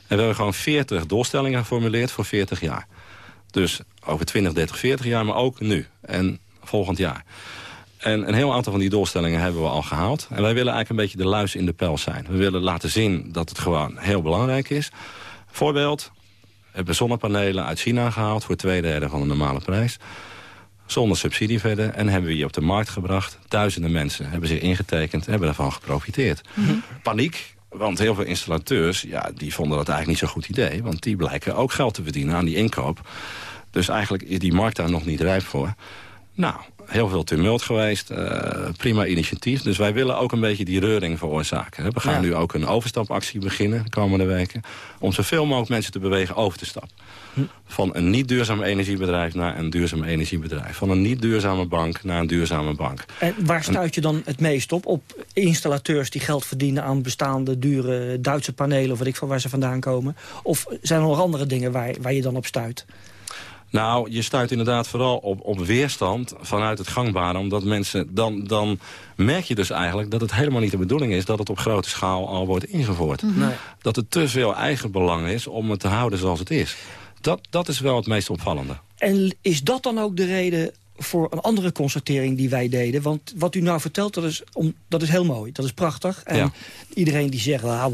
we hebben gewoon 40 doelstellingen geformuleerd voor 40 jaar. Dus over 20, 30, 40 jaar, maar ook nu. En volgend jaar. En een heel aantal van die doelstellingen hebben we al gehaald. En wij willen eigenlijk een beetje de luis in de pels zijn. We willen laten zien dat het gewoon heel belangrijk is. Voorbeeld, we hebben zonnepanelen uit China gehaald... voor twee derde van de normale prijs. Zonder subsidie verder. En hebben we die op de markt gebracht. Duizenden mensen hebben zich ingetekend en hebben daarvan geprofiteerd. Paniek, want heel veel installateurs ja, die vonden dat eigenlijk niet zo'n goed idee. Want die blijken ook geld te verdienen aan die inkoop. Dus eigenlijk is die markt daar nog niet rijp voor. Nou, heel veel tumult geweest. eh, prima initiatief. Dus wij willen ook een beetje die reuring veroorzaken. hè. We gaan Ja. nu ook een overstapactie beginnen de komende weken. Om zoveel mogelijk mensen te bewegen over te stappen. Van een niet duurzaam energiebedrijf naar een duurzaam energiebedrijf. Van een niet duurzame bank naar een duurzame bank. En waar stuit je dan het meest op? Op installateurs die geld verdienen aan bestaande dure Duitse panelen... of weet ik van waar ze vandaan komen? Of zijn er nog andere dingen waar, waar je dan op stuit? Nou, je stuit inderdaad vooral op, op weerstand vanuit het gangbare. Omdat mensen, dan, dan merk je dus eigenlijk dat het helemaal niet de bedoeling is... dat het op grote schaal al wordt ingevoerd. Nee. Dat het te veel eigen belang is om het te houden zoals het is. Dat, dat is wel het meest opvallende. En is dat dan ook de reden voor een andere constatering die wij deden. Want wat u nou vertelt, dat is, om, dat is heel mooi. Dat is prachtig. En Ja. iedereen die zegt, ah,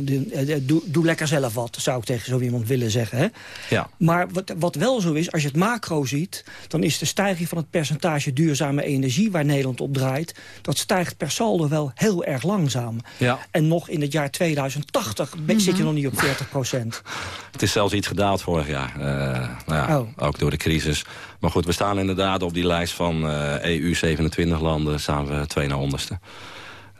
de- eh, doe, doe lekker zelf wat, zou ik tegen zo iemand willen zeggen. Hè? Ja. Maar wat, wat wel zo is, als je het macro ziet... dan is de stijging van het percentage duurzame energie... waar Nederland op draait, dat stijgt per saldo wel heel erg langzaam. Ja. En nog in het jaar 2080 be- zit je nog niet op 40 procent. Het is zelfs iets gedaald vorig jaar. Eh, nou ja, Oh. Ook door de crisis. Maar goed, we staan inderdaad op die lijst van eh, EU 27 landen. staan we twee naar onderste.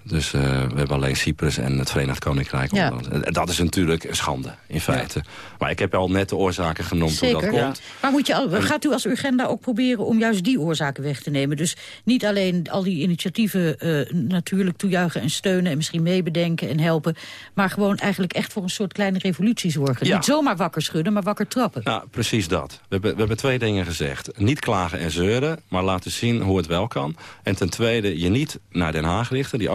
Dus eh, we hebben alleen Cyprus en het Verenigd Koninkrijk. Ja. Dat is natuurlijk een schande, in feite. Maar ik heb al net de oorzaken genoemd hoe Zeker. dat komt. Maar moet je, gaat u als agenda ook proberen om juist die oorzaken weg te nemen? Dus niet alleen al die initiatieven eh, natuurlijk toejuichen en steunen... en misschien meebedenken en helpen... maar gewoon eigenlijk echt voor een soort kleine revolutie zorgen. Ja. Niet zomaar wakker schudden, maar wakker trappen. Nou, precies dat. We hebben, we hebben twee dingen gezegd. Niet klagen en zeuren, maar laten zien hoe het wel kan. En ten tweede, je niet naar Den Haag richten, die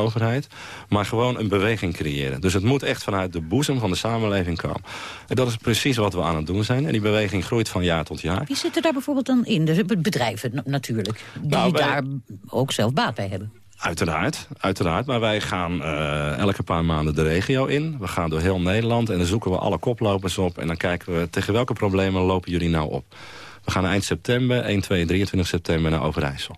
maar gewoon een beweging creëren. Dus het moet echt vanuit de boezem van de samenleving komen. En dat is precies wat we aan het doen zijn. En die beweging groeit van jaar tot jaar. Wie zitten daar bijvoorbeeld dan in? De bedrijven na- natuurlijk, die Nou, wij- daar ook zelf baat bij hebben. Uiteraard, uiteraard. Maar wij gaan eh, elke paar maanden de regio in. We gaan door heel Nederland en dan zoeken we alle koplopers op... en dan kijken we tegen welke problemen lopen jullie nou op. We gaan eind september, 1, 2, 23 september naar Overijssel.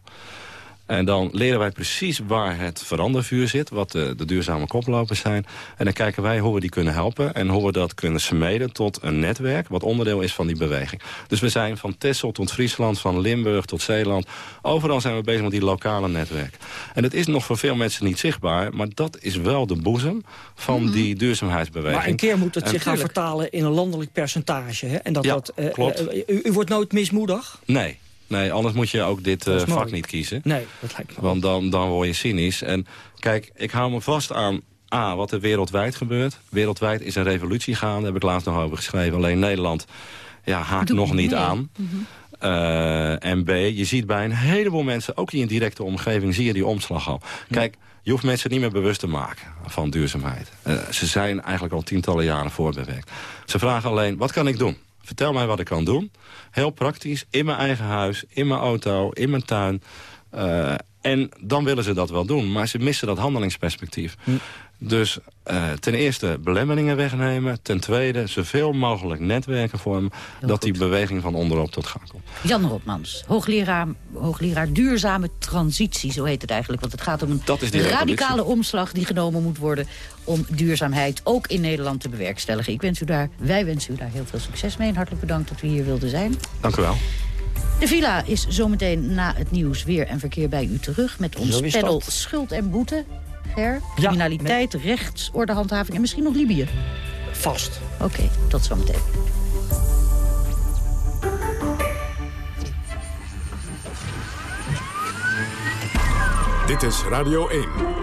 En dan leren wij precies waar het verandervuur zit... wat de, de duurzame koplopers zijn. En dan kijken wij hoe we die kunnen helpen... en hoe we dat kunnen smeden tot een netwerk... wat onderdeel is van die beweging. Dus we zijn van Texel tot Friesland, van Limburg tot Zeeland... overal zijn we bezig met die lokale netwerk. En dat is nog voor veel mensen niet zichtbaar... maar dat is wel de boezem van die duurzaamheidsbeweging. Maar een keer moet het En- zich gaan vertalen in een landelijk percentage. Hè? En dat Ja, dat, eh, klopt. eh, u, u wordt nooit mismoedig? Nee, nee, anders moet je ook dit eh, vak niet kiezen. Nee, dat lijkt me Want dan, dan word je cynisch. En kijk, ik hou me vast aan A, wat er wereldwijd gebeurt. Wereldwijd is een revolutie gaande, daar heb ik laatst nog over geschreven. Alleen Nederland ja, haakt Doe nog niet aan. Mhm. Eh, en B, je ziet bij een heleboel mensen, ook in je directe omgeving, zie je die omslag al. Kijk, je hoeft mensen niet meer bewust te maken van duurzaamheid. Eh, ze zijn eigenlijk al tientallen jaren voorbewerkt. Ze vragen alleen, wat kan ik doen? Vertel mij wat ik kan doen. Heel praktisch, in mijn eigen huis, in mijn auto, in mijn tuin. Eh, en dan willen ze dat wel doen, maar ze missen dat handelingsperspectief. Dus eh, ten eerste belemmeringen wegnemen. Ten tweede zoveel mogelijk netwerken vormen... dat die beweging van onderop tot gang komt. Jan Rotmans, hoogleraar, hoogleraar duurzame transitie, zo heet het eigenlijk. Want het gaat om een Dat is die revolutie. radicale omslag die genomen moet worden... om duurzaamheid ook in Nederland te bewerkstelligen. Ik wens u daar, wij wensen u daar heel veel succes mee. En hartelijk bedankt dat u hier wilde zijn. Dank u wel. De villa is zometeen na het nieuws weer en verkeer bij u terug... met ons panel. Schuld en Boete. Ger, criminaliteit, rechts, ordehandhaving en misschien nog Libië. Vast. Oké, tot zometeen. Dit is Radio 1.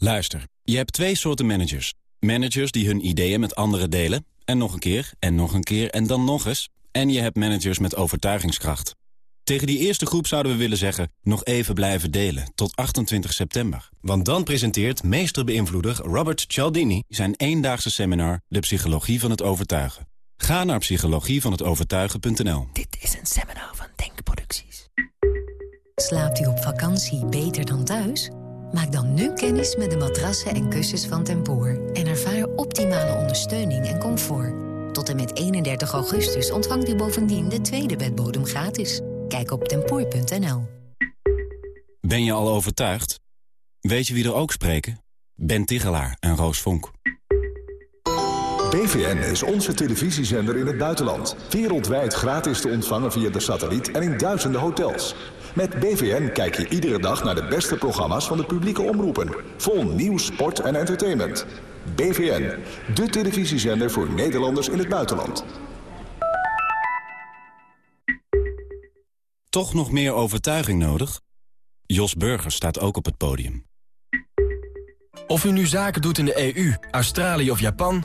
Luister, je hebt twee soorten managers. Managers die hun ideeën met anderen delen. En nog een keer, en nog een keer, en dan nog eens. En je hebt managers met overtuigingskracht. Tegen die eerste groep zouden we willen zeggen... nog even blijven delen, tot 28 september. Want dan presenteert meesterbeïnvloeder Robert Cialdini... zijn eendaagse seminar De Psychologie van het Overtuigen. Ga naar psychologievanhetovertuigen.nl Dit is een seminar van Denkproducties. Slaapt u op vakantie beter dan thuis? Maak dan nu kennis met de matrassen en kussens van Tempoor... en ervaar optimale ondersteuning en comfort. Tot en met 31 augustus ontvangt u bovendien de tweede bedbodem gratis. Kijk op tempoor.nl. Ben je al overtuigd? Weet je wie er ook spreken? Ben Tigelaar en Roos Vonk. BVN is onze televisiezender in het buitenland. Wereldwijd gratis te ontvangen via de satelliet en in duizenden hotels. Met BVN kijk je iedere dag naar de beste programma's van de publieke omroepen. Vol nieuws, sport en entertainment. BVN, de televisiezender voor Nederlanders in het buitenland. Toch nog meer overtuiging nodig? Jos Burger staat ook op het podium. Of u nu zaken doet in de EU, Australië of Japan...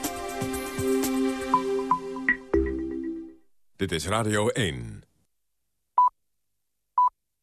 Dit is Radio 1.